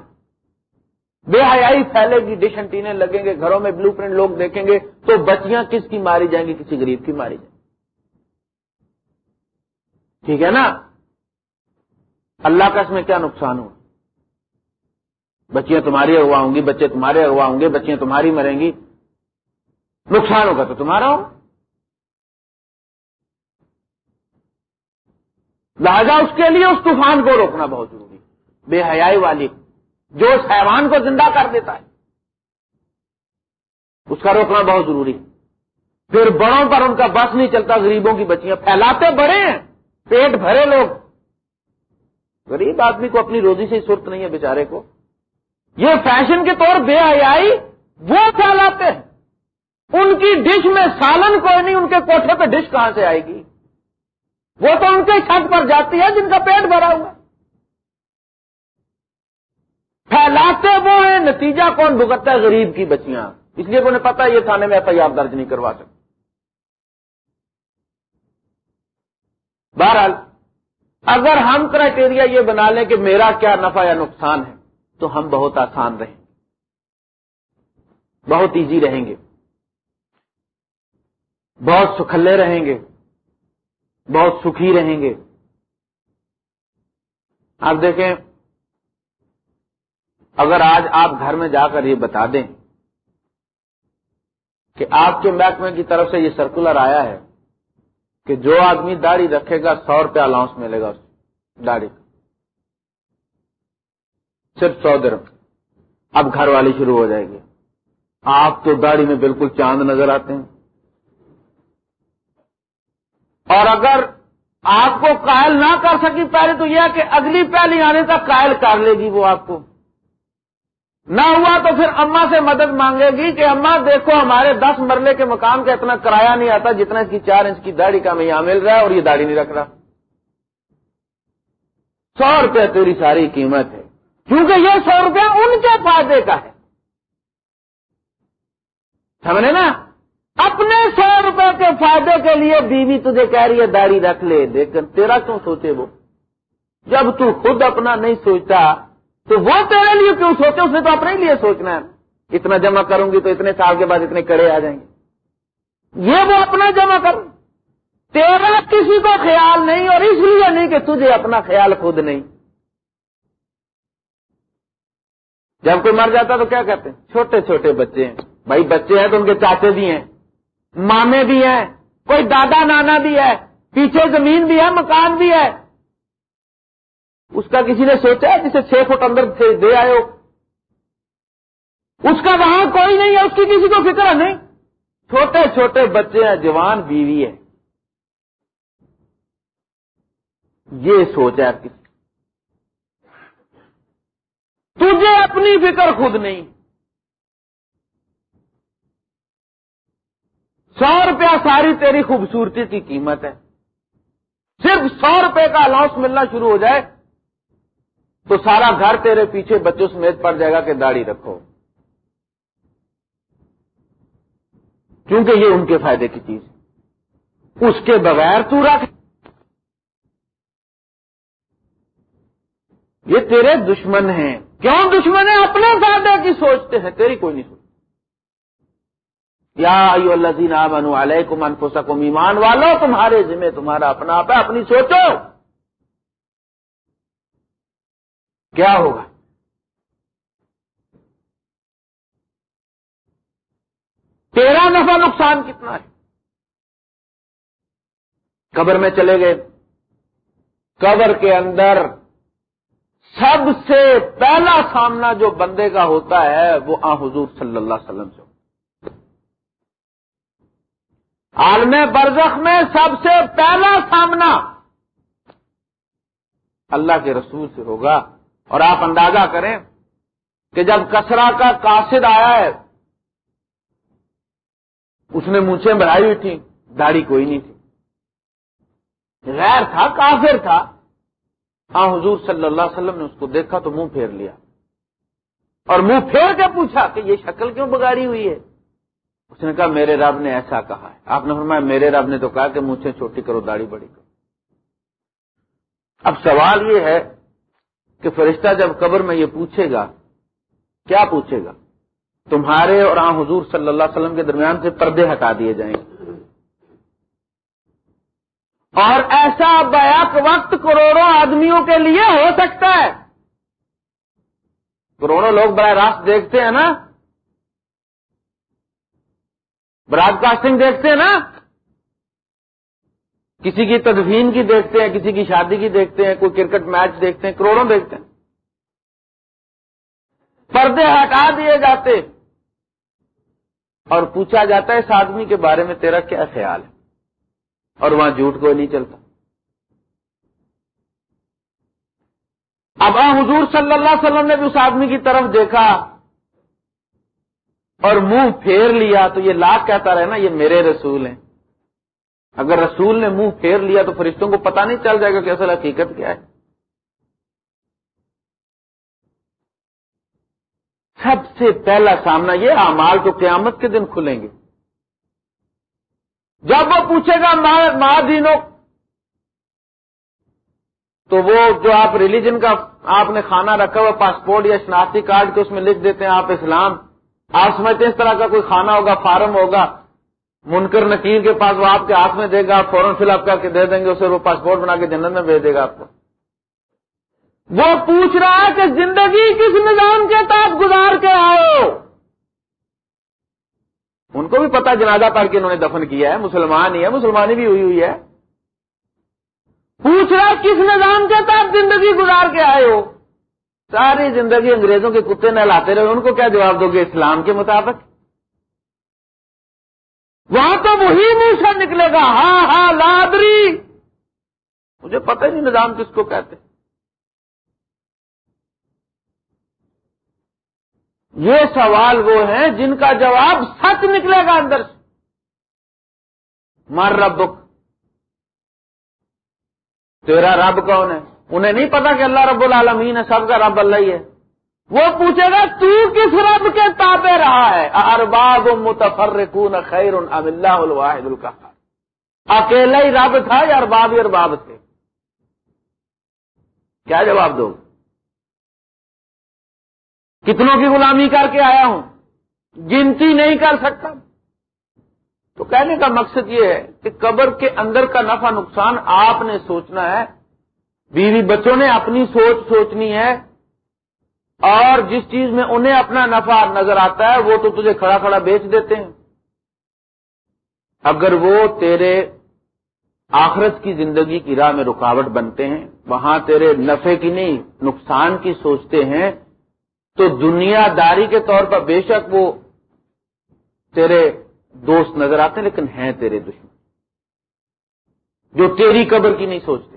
بے حیائی پھیلے گی ڈش انٹینے لگیں گے، گھروں میں بلو پرنٹ لوگ دیکھیں گے تو بچیاں کس کی ماری جائیں گی؟ کسی غریب کی ماری جائیں گی۔ ٹھیک ہے نا؟ اللہ کا اس میں کیا نقصان ہو بچیاں تمہاری اگوا ہوں گی، بچے تمہارے اگوا ہوں گے، بچیاں تمہاری مریں گی۔ نقصان ہوگا تو تمہارا ہوگا لہذا اس کے لیے اس طوفان کو روکنا بہت ضروری بے حیائی والی، جو اس حیوان کو زندہ کر دیتا ہے۔ اس کا روکنا بہت ضروری پھر بڑوں پر ان کا بس نہیں چلتا، غریبوں کی بچیاں پھیلاتے بڑے ہیں۔ پیٹ بھرے لوگ۔ غریب آدمی کو اپنی روزی سے صورت نہیں ہے بیچارے کو۔ یہ فیشن کے طور بے حیائی وہ پھیلاتے ہیں۔ ان کی ڈش میں سالن کوئی نہیں، ان کے کوٹھے پہ ڈش کہاں سے آئے گی؟ وہ تو ان کے چھت پر جاتی ہے جن کا پیٹ بھرا ہوا۔ پھیلاتے وہ ہیں، نتیجہ کون بھگتتا ہے غریب کی بچیاں۔ اس لیے انہیں پتا یہ تھانے میں ایف آئی آر درج نہیں کروا سکتے۔ بہرحال اگر ہم کرائٹیریا یہ بنا لیں کہ میرا کیا نفع یا نقصان ہے، تو ہم بہت آسان رہیں۔ بہت ایزی رہیں گے۔ بہت سکھلے رہیں گے۔ بہت سکھی رہیں گے۔ آپ دیکھیں، اگر آج آپ گھر میں جا کر یہ بتا دیں کہ آپ کے محکمے کی طرف سے یہ سرکولر آیا ہے کہ جو آدمی داڑھی رکھے گا، سو روپیہ الاؤنس ملے گا داڑھی کا۔ صرف سو درم۔ اب گھر والی شروع ہو جائے گی۔ آپ تو داڑھی میں بالکل چاند نظر آتے ہیں۔ اور اگر آپ کو قائل نہ کر سکی پہلے تو یہ کہ اگلی پہلی آنے تک قائل کر لے گی وہ آپ کو۔ نہ ہوا تو پھر اما سے مدد مانگے گی کہ اما دیکھو ہمارے دس مرلے کے مقام کا اتنا کرایہ نہیں آتا جتنا اس کی چار انچ کی داڑھی کا میں یہاں مل رہا ہے اور یہ داڑھی نہیں رکھ رہا۔ سو روپے تیری ساری قیمت ہے۔ کیونکہ یہ سو روپیہ ان کے فائدے کا ہے۔ سمجھے نا؟ اپنے سو روپے کے فائدے کے لیے بیوی تجھے کہہ رہی ہے، داڑھی رکھ لے، دیکھ، تیرا کیوں سوچے وہ؟ جب تو خود اپنا نہیں سوچتا تو وہ تیرے لیے کیوں سوچے؟ اس نے تو اپنے لیے سوچنا ہے۔ اتنا جمع کروں گی تو اتنے سال کے بعد اتنے کڑے آ جائیں گے۔ یہ وہ اپنا جمع کروں تیرا کسی کو خیال نہیں اور اس لیے نہیں کہ تجھے اپنا خیال خود نہیں۔ جب کوئی مر جاتا تو کیا کہتے؟ ہیں چھوٹے چھوٹے بچے ہیں۔ بھائی بچے ہیں تو ان کے چاچے بھی ہیں، مامے بھی ہیں، کوئی دادا نانا بھی ہے، پیچھے زمین بھی ہے، مکان بھی ہے۔ اس کا کسی نے سوچا ہے جسے چھ فٹ اندر دے آئے ہو؟ اس کا وہاں کوئی نہیں ہے، اس کی کسی کو فکر نہیں۔ چھوٹے چھوٹے بچے ہیں، جوان بیوی ہے۔ یہ سوچ ہے کسی تجھے اپنی فکر خود نہیں۔ سو روپیہ ساری تیری خوبصورتی کی قیمت ہے۔ صرف سو روپے کا الاؤنس ملنا شروع ہو جائے۔ تو سارا گھر تیرے پیچھے بچوں سمیت پڑ جائے گا کہ داڑھی رکھو۔ کیونکہ یہ ان کے فائدے کی چیز ہے۔ اس کے بغیر تو رکھ۔ یہ تیرے دشمن ہیں۔ کیوں دشمن ہیں؟ اپنے فائدے کی سوچتے ہیں، تیری کوئی نہیں سوچ یا ایو اللہ دین بنو علیکم انفسکم، ایمان والو، تمہارے ذمہ تمہارا اپنا آپ ہے، اپنی سوچو۔ کیا ہوگا؟ تیرا نفع نقصان کتنا ہے؟ قبر میں چلے گئے۔ قبر کے اندر سب سے پہلا سامنا جو بندے کا ہوتا ہے وہ آ حضور صلی اللہ علیہ وسلم سے عالم برزخ میں سب سے پہلا سامنا اللہ کے رسول سے ہوگا۔ اور آپ اندازہ کریں کہ جب کسرا کا قاصد آیا ہے، اس نے مونچھیں بڑھائی ہوئی تھی، داڑھی کوئی نہیں تھی۔ غیر تھا، کافر تھا۔ ہاں حضور صلی اللہ علیہ وسلم نے اس کو دیکھا تو منہ پھیر لیا۔ اور منہ پھیر کے پوچھا کہ یہ شکل کیوں بگاڑی ہوئی ہے؟ اس نے کہا، میرے رب نے ایسا کہا ہے۔ آپ نے فرمایا، میرے رب نے تو کہا کہ مجھے چھوٹی کرو، داڑھی بڑی کرو۔ اب سوال یہ ہے کہ فرشتہ جب قبر میں یہ پوچھے گا، کیا پوچھے گا؟ تمہارے اور آ حضور صلی اللہ علیہ وسلم کے درمیان سے پردے ہٹا دیے جائیں۔ گے اور ایسا بیک وقت کروڑوں آدمیوں کے لیے ہو سکتا ہے۔ کروڑوں لوگ براہ راست دیکھتے ہیں نا؟ براڈ کاسٹنگ دیکھتے ہیں نا؟ کسی کی تدفین کی دیکھتے ہیں، کسی کی شادی کی دیکھتے ہیں، کوئی کرکٹ میچ دیکھتے ہیں، کروڑوں دیکھتے ہیں۔ پردے ہٹا دیے جاتے۔ اور پوچھا جاتا ہے، اس آدمی کے بارے میں تیرا کیا خیال ہے؟ اور وہاں جھوٹ کوئی نہیں چلتا۔ اب حضور صلی اللہ علیہ وسلم نے بھی اس آدمی کی طرف دیکھا۔ اور منہ پھیر لیا تو یہ لاکھ کہتا رہے نا، یہ میرے رسول ہیں۔ اگر رسول نے منہ پھیر لیا تو فرشتوں کو پتہ نہیں چل جائے گا کہ اصل حقیقت کیا ہے۔ سب سے پہلا سامنا یہ امال تو قیامت کے دن کھلیں گے۔ جب وہ پوچھے گا ماں دینوں تو وہ جو آپ ریلیجن کا آپ نے کھانا رکھا ہوا، پاسپورٹ یا شناختی کارڈ کے اس میں لکھ دیتے ہیں آپ اسلام۔ آپ سمجھتے ہیں اس طرح کا کوئی کھانا ہوگا، فارم ہوگا۔ منکر نکیر کے پاس وہ آپ کے ہاتھ میں دے گا فوراً فل اپ کر کے دے دیں گے، اسے وہ پاسپورٹ بنا کے جنت میں بھیج دے گا آپ کو۔ وہ پوچھ رہا ہے کہ زندگی کس نظام کے تحت گزار کے آؤ ان کو بھی پتا جنازہ پڑھ کے انہوں نے دفن کیا ہے، مسلمان ہی ہے، مسلمانی بھی ہوئی ہوئی ہے۔ پوچھ رہا کس نظام کے تحت زندگی گزار کے آئے ہو؟ ساری زندگی انگریزوں کے کتے نہلاتے رہے، ان کو کیا جواب دو گے؟ اسلام کے مطابق؟ وہاں تو وہی منہ سے نکلے گا۔ ہاں ہاں لادری۔ مجھے پتہ ہی نہیں نظام کس کو کہتے۔ یہ سوال وہ ہیں جن کا جواب سچ نکلے گا اندر سے۔ مر ربک۔ تیرا رب کون ہے؟ انہیں نہیں پتا کہ اللہ رب العالمین ہے، سب کا رب اللہ ہی ہے۔ وہ پوچھے گا، تو کس رب کے تابے رہا ہے؟ ارباب متفرقون خیر ام اللہ الواحد القہار اکیلا ہی رب تھا یا ارباب ہی ارباب تھے؟ کیا جواب دو کتنوں کی غلامی کر کے آیا ہوں؟ گنتی نہیں کر سکتا۔ تو کہنے کا مقصد یہ ہے کہ قبر کے اندر کا نفع نقصان آپ نے سوچنا ہے، بیوی بچوں نے اپنی سوچ سوچنی ہے اور جس چیز میں انہیں اپنا نفع نظر آتا ہے، وہ تو تجھے کھڑا کھڑا بیچ دیتے ہیں۔ اگر وہ تیرے آخرت کی زندگی کی راہ میں رکاوٹ بنتے ہیں، وہاں تیرے نفے کی نہیں، نقصان کی سوچتے ہیں، تو دنیا داری کے طور پر بے شک وہ تیرے دوست نظر آتے ہیں، لیکن ہیں تیرے دشمن۔ جو تیری قبر کی نہیں سوچتے۔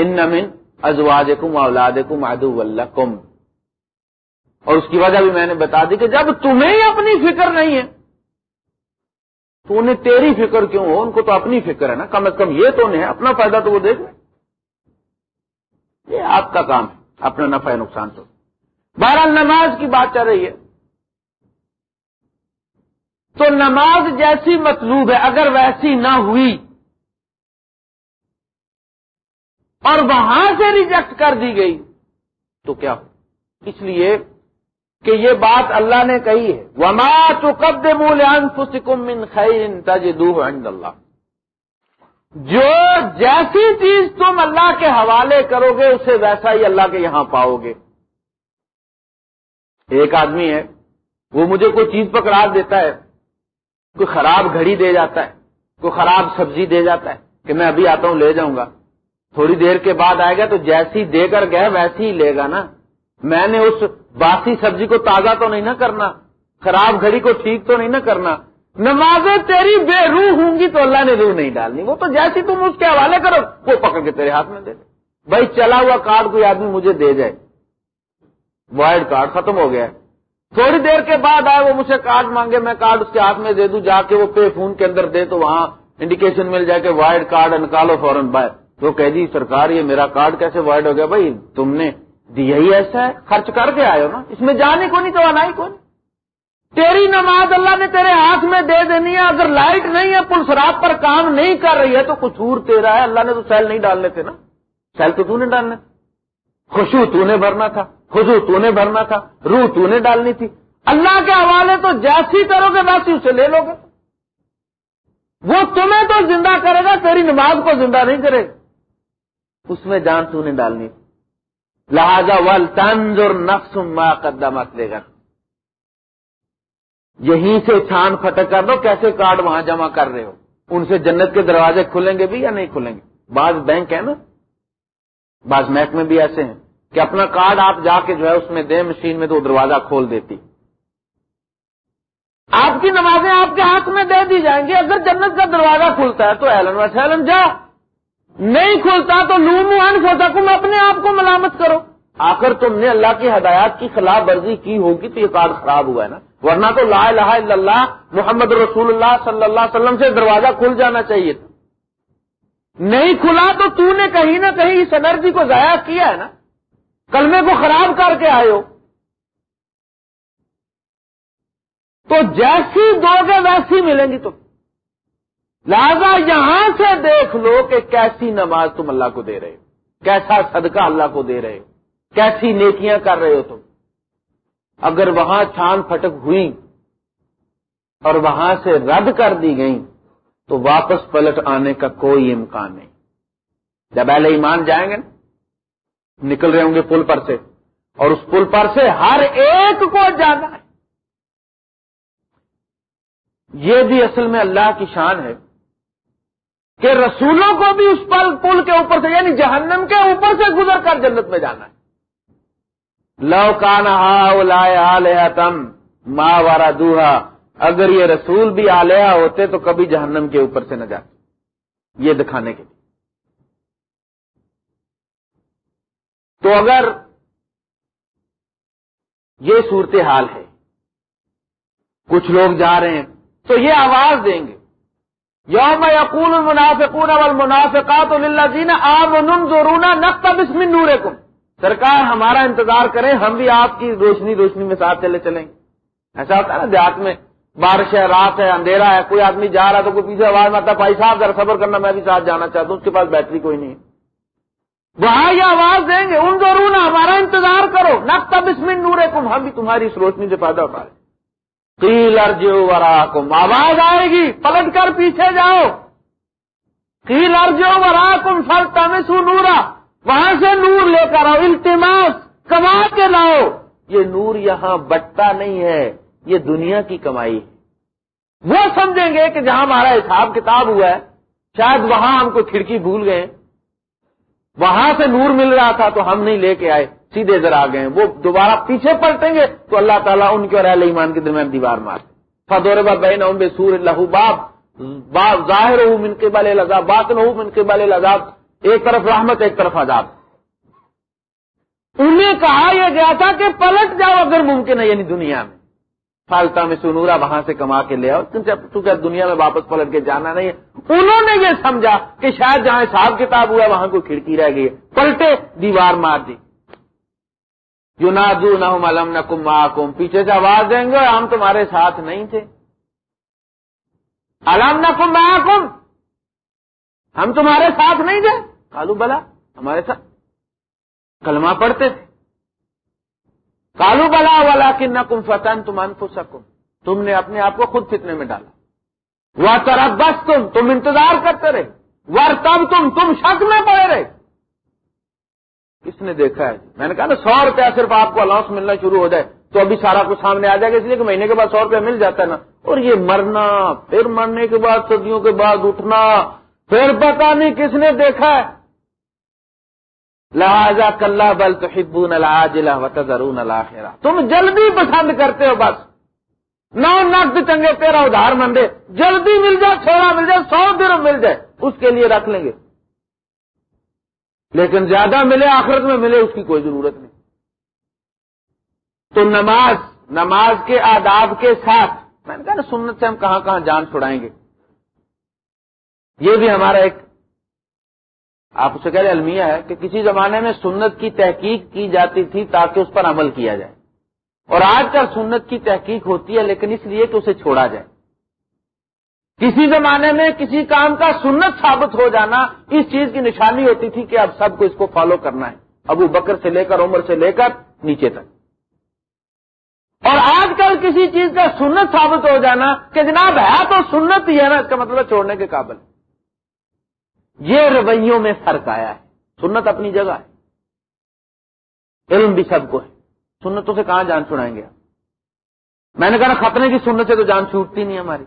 ان نمن ازواج کم اولاد کم ادو کم اور اس کی وجہ بھی میں نے بتا دی کہ جب تمہیں اپنی فکر نہیں ہے، تو انہیں تیری فکر کیوں ہو؟ ان کو تو اپنی فکر ہے نا، کم از کم یہ تو نہیں ہے، اپنا فائدہ تو وہ دیکھ یہ آپ کا کام ہے، اپنا نفع نقصان تو۔ بہرحال نماز کی بات چل رہی ہے۔ تو نماز جیسی مطلوب ہے، اگر ویسی نہ ہوئی اور وہاں سے ریجیکٹ کر دی گئی۔ تو کیا ہو؟ اس لیے کہ یہ بات اللہ نے کہی ہے۔ وما تو قبد مولان من خیر تجدوه عند اللہ جو جیسی چیز تم اللہ کے حوالے کرو گے اسے ویسا ہی اللہ کے یہاں پاؤ گے ایک آدمی ہے، وہ مجھے کوئی چیز پکڑا دیتا ہے، کوئی خراب گھڑی دے جاتا ہے، کوئی خراب سبزی دے جاتا ہے کہ میں ابھی آتا ہوں، لے جاؤں گا۔ تھوڑی دیر کے بعد آئے گا تو جیسی دے کر گئے ویسی ہی لے گا نا۔ میں نے اس باسی سبزی کو تازہ تو نہیں نہ کرنا، خراب گھڑی کو ٹھیک تو نہیں نہ کرنا۔ نمازیں تیری بے روح ہوں گی تو اللہ نے روح نہیں ڈالنی۔ وہ تو جیسی تم اس کے حوالے کرو، وہ پکڑ کے تیرے ہاتھ میں دے دے۔ بھائی، چلا ہوا کارڈ کوئی آدمی مجھے دے جائے۔ وائلڈ کارڈ ختم ہو گیا۔ تھوڑی دیر کے بعد آئے، وہ مجھے کارڈ مانگے، میں کارڈ اس کے ہاتھ میں دے دوں، جا کے وہ پے فون کے اندر دے تو وہاں انڈیکیشن مل جائے کہ وائلڈ کارڈ نکالو فوراً بائے تو کہ جی سرکار، یہ میرا کارڈ کیسے وائڈ ہو گیا؟ بھائی، تم نے یہی ایسا ہے، خرچ کر کے آئے ہو نا۔ اس میں جانے کو نہیں، تو آنا ہی کون تیری نماز اللہ نے تیرے ہاتھ میں دے دینی ہے، اگر لائٹ نہیں ہے پل شراب پر کام نہیں کر رہی ہے، تو کچھ تیرا ہے۔ اللہ نے تو سیل نہیں ڈالنے تھے نا۔ سیل تو تو نے ڈالنے۔ خوشبو تو نے بھرنا تھا خوشبو تو نے بھرنا تھا، روح تو نے ڈالنی تھی۔ اللہ کے حوالے تو جیسی کرو گے، ویسی اسے لے لو گے۔ وہ تمہیں تو زندہ کرے گا، تیری نماز کو زندہ نہیں کرے۔ گا اس میں جان تو نے ڈالنی۔ لہذا ول تنظر نفس ما قدمت لے گا یہیں سے چھان پھٹک کر دو، کیسے کارڈ وہاں جمع کر رہے ہو۔ ان سے جنت کے دروازے کھلیں گے بھی یا نہیں کھلیں گے؟ بعض بینک ہے نا۔ بعض محکمے بھی ایسے ہیں کہ اپنا کارڈ آپ جا کے جو ہے اس میں دیں مشین میں تو وہ دروازہ کھول دیتی۔ آپ کی نمازیں آپ کے ہاتھ میں دے دی جائیں گی۔ اگر جنت کا دروازہ کھلتا ہے تو ایلن و سیلن جا نہیں کھلتا تو لوم ان تم اپنے آپ کو ملامت کرو۔ آخر تم نے اللہ کی ہدایات کی خلاف ورزی کی ہوگی تو یہ کارڈ خراب ہوا ہے نا۔ ورنہ تو لا الہ الا اللہ محمد رسول اللہ صلی اللہ علیہ وسلم سے دروازہ کھل جانا چاہیے تھا۔ نہیں کھلا تو تو نے کہیں نہ کہیں اس انرجی کو ضائع کیا ہے نا۔ کلمے کو خراب کر کے آئے ہو۔ تو جیسی دو گے ویسی ملیں گی تم۔ لہذا یہاں سے دیکھ لو کہ کیسی نماز تم اللہ کو دے رہے ہو۔ کیسا صدقہ اللہ کو دے رہے ہو۔ کیسی نیکیاں کر رہے ہو تم۔ اگر وہاں چھان پھٹک ہوئی اور وہاں سے رد کر دی گئی تو واپس پلٹ آنے کا کوئی امکان نہیں۔ جب اہل ایمان جائیں گے نکل رہے ہوں گے پل پر سے۔ اور اس پل پر سے ہر ایک کو جانا ہے۔ یہ بھی اصل میں اللہ کی شان ہے۔ کہ رسولوں کو بھی اس پل پل کے اوپر سے یعنی جہنم کے اوپر سے گزر کر جنت میں جانا ہے۔ لو کان ہا تم ماں وارا دوہا اگر یہ رسول بھی آلیہ ہوتے تو کبھی جہنم کے اوپر سے نہ جاتے۔ یہ دکھانے کے لیے۔ تو اگر یہ صورتحال ہے، کچھ لوگ جا رہے ہیں، تو یہ آواز دیں گے۔ یوم یقول المنافقون والمنافقات للذین آمنوا انظرونا نقتبس من نورکم۔ سرکار ہمارا انتظار کریں ہم بھی آپ کی روشنی روشنی میں ساتھ چلے چلیں ایسا ہوتا ہے نا، دیہات میں بارش ہے، رات ہے، اندھیرا ہے، کوئی آدمی جا رہا تو کوئی پیچھے آواز آتا بھائی صاحب ذرا صبر کرنا، میں بھی ساتھ جانا چاہتا ہوں، اس کے پاس بیٹری کوئی نہیں وہاں یہ آواز دیں گے ان ضرور ہمارا انتظار کرو نہ تب اس میں نور کم ہم بھی تمہاری اس روشنی سے پیدا اٹھا رہے کیل ارجو ورا کم آواز آئے گی، پلٹ کر پیچھے جاؤ۔ کیل ارجو ورا کم فل تمسو نورا۔ وہاں سے نور لے کر آؤ، التماس کما کے لاؤ۔ یہ نور یہاں بٹتا نہیں ہے، یہ دنیا کی کمائی ہے۔ وہ سمجھیں گے کہ جہاں ہمارا حساب کتاب ہوا ہے، شاید وہاں ہم کو کھڑکی بھول گئے۔ وہاں سے نور مل رہا تھا تو ہم نہیں لے کے آئے۔ سیدھے ذرا آ گئے وہ دوبارہ پیچھے پلٹیں گے تو اللہ تعالیٰ ان کے اور اہل ایمان کے درمیان دیوار مار فدور بین بے سور اللہ باب۔ ظاہر ہوں من کے بالے لذاب بات نہ من کے بالے ایک طرف رحمت، ایک طرف عذاب۔ انہیں کہا یہ گیا تھا کہ پلٹ جاؤ اگر ممکن ہے یعنی دنیا میں۔ فالتا میں سنورا، وہاں سے کما کے لے آؤ۔ چونکہ دنیا میں واپس پلٹ کے جانا نہیں ہے۔ انہوں نے یہ سمجھا کہ شاید جہاں حساب کتاب ہوا، وہاں کوئی کھڑکی رہ گئی پلٹے، دیوار مار دی۔ جو نہ دو نہ علم پیچھے سے آواز دیں گے ہم تمہارے ساتھ نہیں تھے۔ علم نہ کم کم ہم تمہارے ساتھ نہیں تھے۔ کالو بلا، ہمارے ساتھ۔ کلمہ پڑھتے تھے۔ کالو بلا والا کہ نہ کم فتن تم ان سکم تم نے اپنے آپ کو خود فتنے میں ڈالا۔ وہ طرف بس تم تم انتظار کرتے رہے۔ ور تم تم شک میں پڑے رہے۔ کس نے دیکھا ہے۔ میں نے کہا نا سو روپیہ صرف آپ کو الاؤنس ملنا شروع ہو جائے۔ تو ابھی سارا کچھ سامنے آ جائے گا، اس لیے کہ مہینے کے بعد سو روپیہ مل جاتا ہے نا۔ اور یہ مرنا، پھر مرنے کے بعد، صدیوں کے بعد اٹھنا، پھر پتا نہیں کس نے دیکھا ہے۔ لہذا کلّا بل تو ہبون اللہ تم جلدی پسند کرتے ہو بس۔ نو نقد چنگے تیرا ادھار مندے۔ جلدی مل جائے، چھوڑا مل جائے، سو دیر مل جائے۔ اس کے لیے رکھ لیں گے۔ لیکن زیادہ ملے آخرت میں ملے اس کی کوئی ضرورت نہیں۔ تو نماز نماز کے آداب کے ساتھ، میں نے کہا نا سنت سے ہم کہاں کہاں جان چھڑائیں گے۔ یہ بھی ہمارا ایک، آپ اسے کہہ رہے المیہ ہے کہ کسی زمانے میں سنت کی تحقیق کی جاتی تھی تاکہ اس پر عمل کیا جائے۔ اور آج کل سنت کی تحقیق ہوتی ہے لیکن اس لیے کہ اسے چھوڑا جائے۔ کسی زمانے میں کسی کام کا سنت ثابت ہو جانا اس چیز کی نشانی ہوتی تھی کہ اب سب کو اس کو فالو کرنا ہے۔ ابو بکر سے لے کر، عمر سے لے کر، نیچے تک۔ اور آج کل کسی چیز کا سنت ثابت ہو جانا کہ جناب ہے تو سنت ہی ہے نا، اس کا مطلب چھوڑنے کے قابل۔ یہ رویوں میں فرق آیا ہے۔ سنت اپنی جگہ ہے۔ علم بھی سب کو ہے۔ سنتوں سے کہاں جان چھڑائیں گے میں نے کہا ختنے کی سنت سے تو جان چھوٹتی نہیں ہماری۔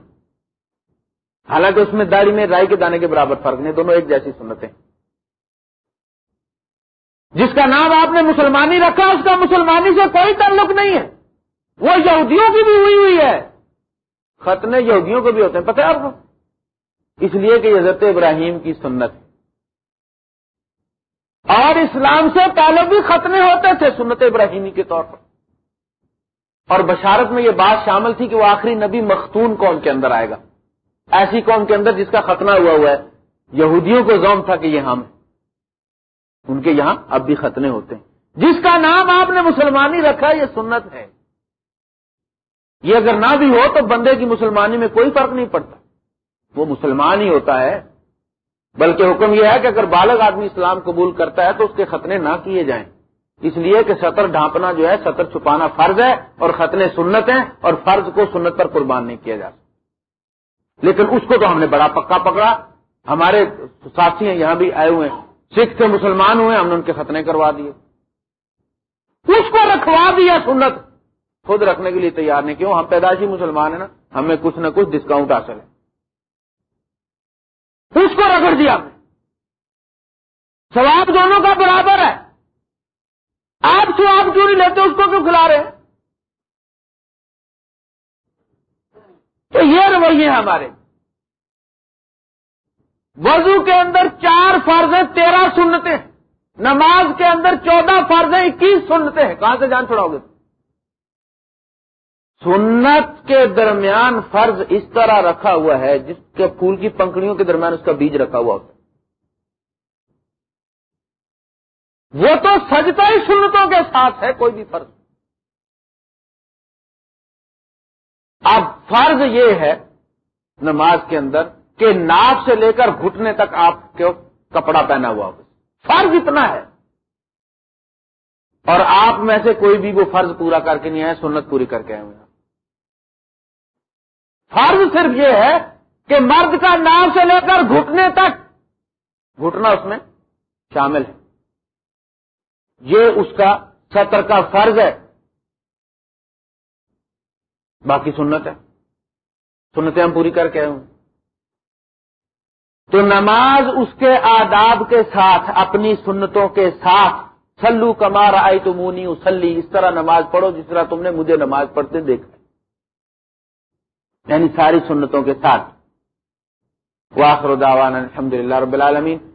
حالانکہ اس میں داڑھی میں رائی کے دانے کے برابر فرق نہیں، دونوں ایک جیسی سنتیں۔ جس کا نام آپ نے مسلمانی رکھا، اس کا مسلمانی سے کوئی تعلق نہیں ہے۔ وہ یہودیوں کی بھی ہوئی ہوئی ہے۔ ختنے یہودیوں کو بھی ہوتے ہیں۔ پتہ ہے آپ کو؟ اس لیے کہ حضرت ابراہیم کی سنت۔ اور اسلام سے پہلے بھی ختنے ہوتے تھے سنت ابراہیمی کے طور پر۔ اور بشارت میں یہ بات شامل تھی کہ وہ آخری نبی مختون قوم کے اندر آئے گا۔ ایسی قوم کے اندر جس کا ختنہ ہوا ہوا ہے۔ یہودیوں کو زوم تھا کہ یہ ہم ان کے یہاں اب بھی ختنے ہوتے ہیں۔ جس کا نام آپ نے مسلمانی رکھا یہ سنت ہے۔ یہ اگر نہ بھی ہو تو بندے کی مسلمانی میں کوئی فرق نہیں پڑتا۔ وہ مسلمان ہی ہوتا ہے۔ بلکہ حکم یہ ہے کہ اگر بالغ آدمی اسلام قبول کرتا ہے تو اس کے ختنے نہ کیے جائیں۔ اس لیے کہ سطر ڈھانپنا جو ہے، سطر چھپانا فرض ہے اور ختنے سنت ہیں اور فرض کو سنت پر قربان نہیں کیا جا سکتا۔ لیکن اس کو تو ہم نے بڑا پکا پکڑا۔ ہمارے ساتھی ہیں، یہاں بھی آئے ہوئے ہیں۔ سکھ سے مسلمان ہوئے، ہم نے ان کے ختنے کروا دیے۔ اس کو رکھوا دیا سنت۔ خود رکھنے کے لیے تیار نہیں، کیوں؟ ہم پیدائشی مسلمان ہیں نا۔ ہمیں کچھ نہ کچھ ڈسکاؤنٹ حاصل ہے۔ اس کو رگڑ دیا۔ سواب دونوں کا برابر ہے۔ آپ سے آپ کیوں نہیں لیتے؟ اس کو کیوں کھلا رہے ہیں؟ تو یہ رویے ہیں ہمارے۔ وضو کے اندر چار فرض ہیں، تیرہ سنتے ہیں نماز کے اندر چودہ فرض ہیں، اکیس سنتے ہیں۔ کہاں سے جان چھوڑاؤ گے؟ سنت کے درمیان فرض اس طرح رکھا ہوا ہے، جس کے پھول کی پنکڑیوں کے درمیان اس کا بیج رکھا ہوا ہوتا ہے۔ وہ تو سجتا ہی سنتوں کے ساتھ ہے، کوئی بھی فرض۔ اب فرض یہ ہے نماز کے اندر کہ ناک سے لے کر گھٹنے تک آپ کو کپڑا پہنا ہوا ہو فرض اتنا ہے۔ اور آپ میں سے کوئی بھی وہ فرض پورا کر کے نہیں آئے، سنت پوری کر کے آئے ہوئے۔ فرض صرف یہ ہے کہ مرد کا نام سے لے کر گھٹنے تک گھٹنا اس میں شامل ہے۔ یہ اس کا سطر کا فرض ہے۔ باقی سنت ہے سنتیں ہم پوری کر کے آئے ہوں۔ تو نماز اس کے آداب کے ساتھ، اپنی سنتوں کے ساتھ سلو کمار آئی تو مونی اسلی اس طرح نماز پڑھو جس طرح تم نے مجھے نماز پڑھتے دیکھا۔ یعنی ساری سنتوں کے ساتھ۔ واخر داوان الحمد للہ رب العالمین۔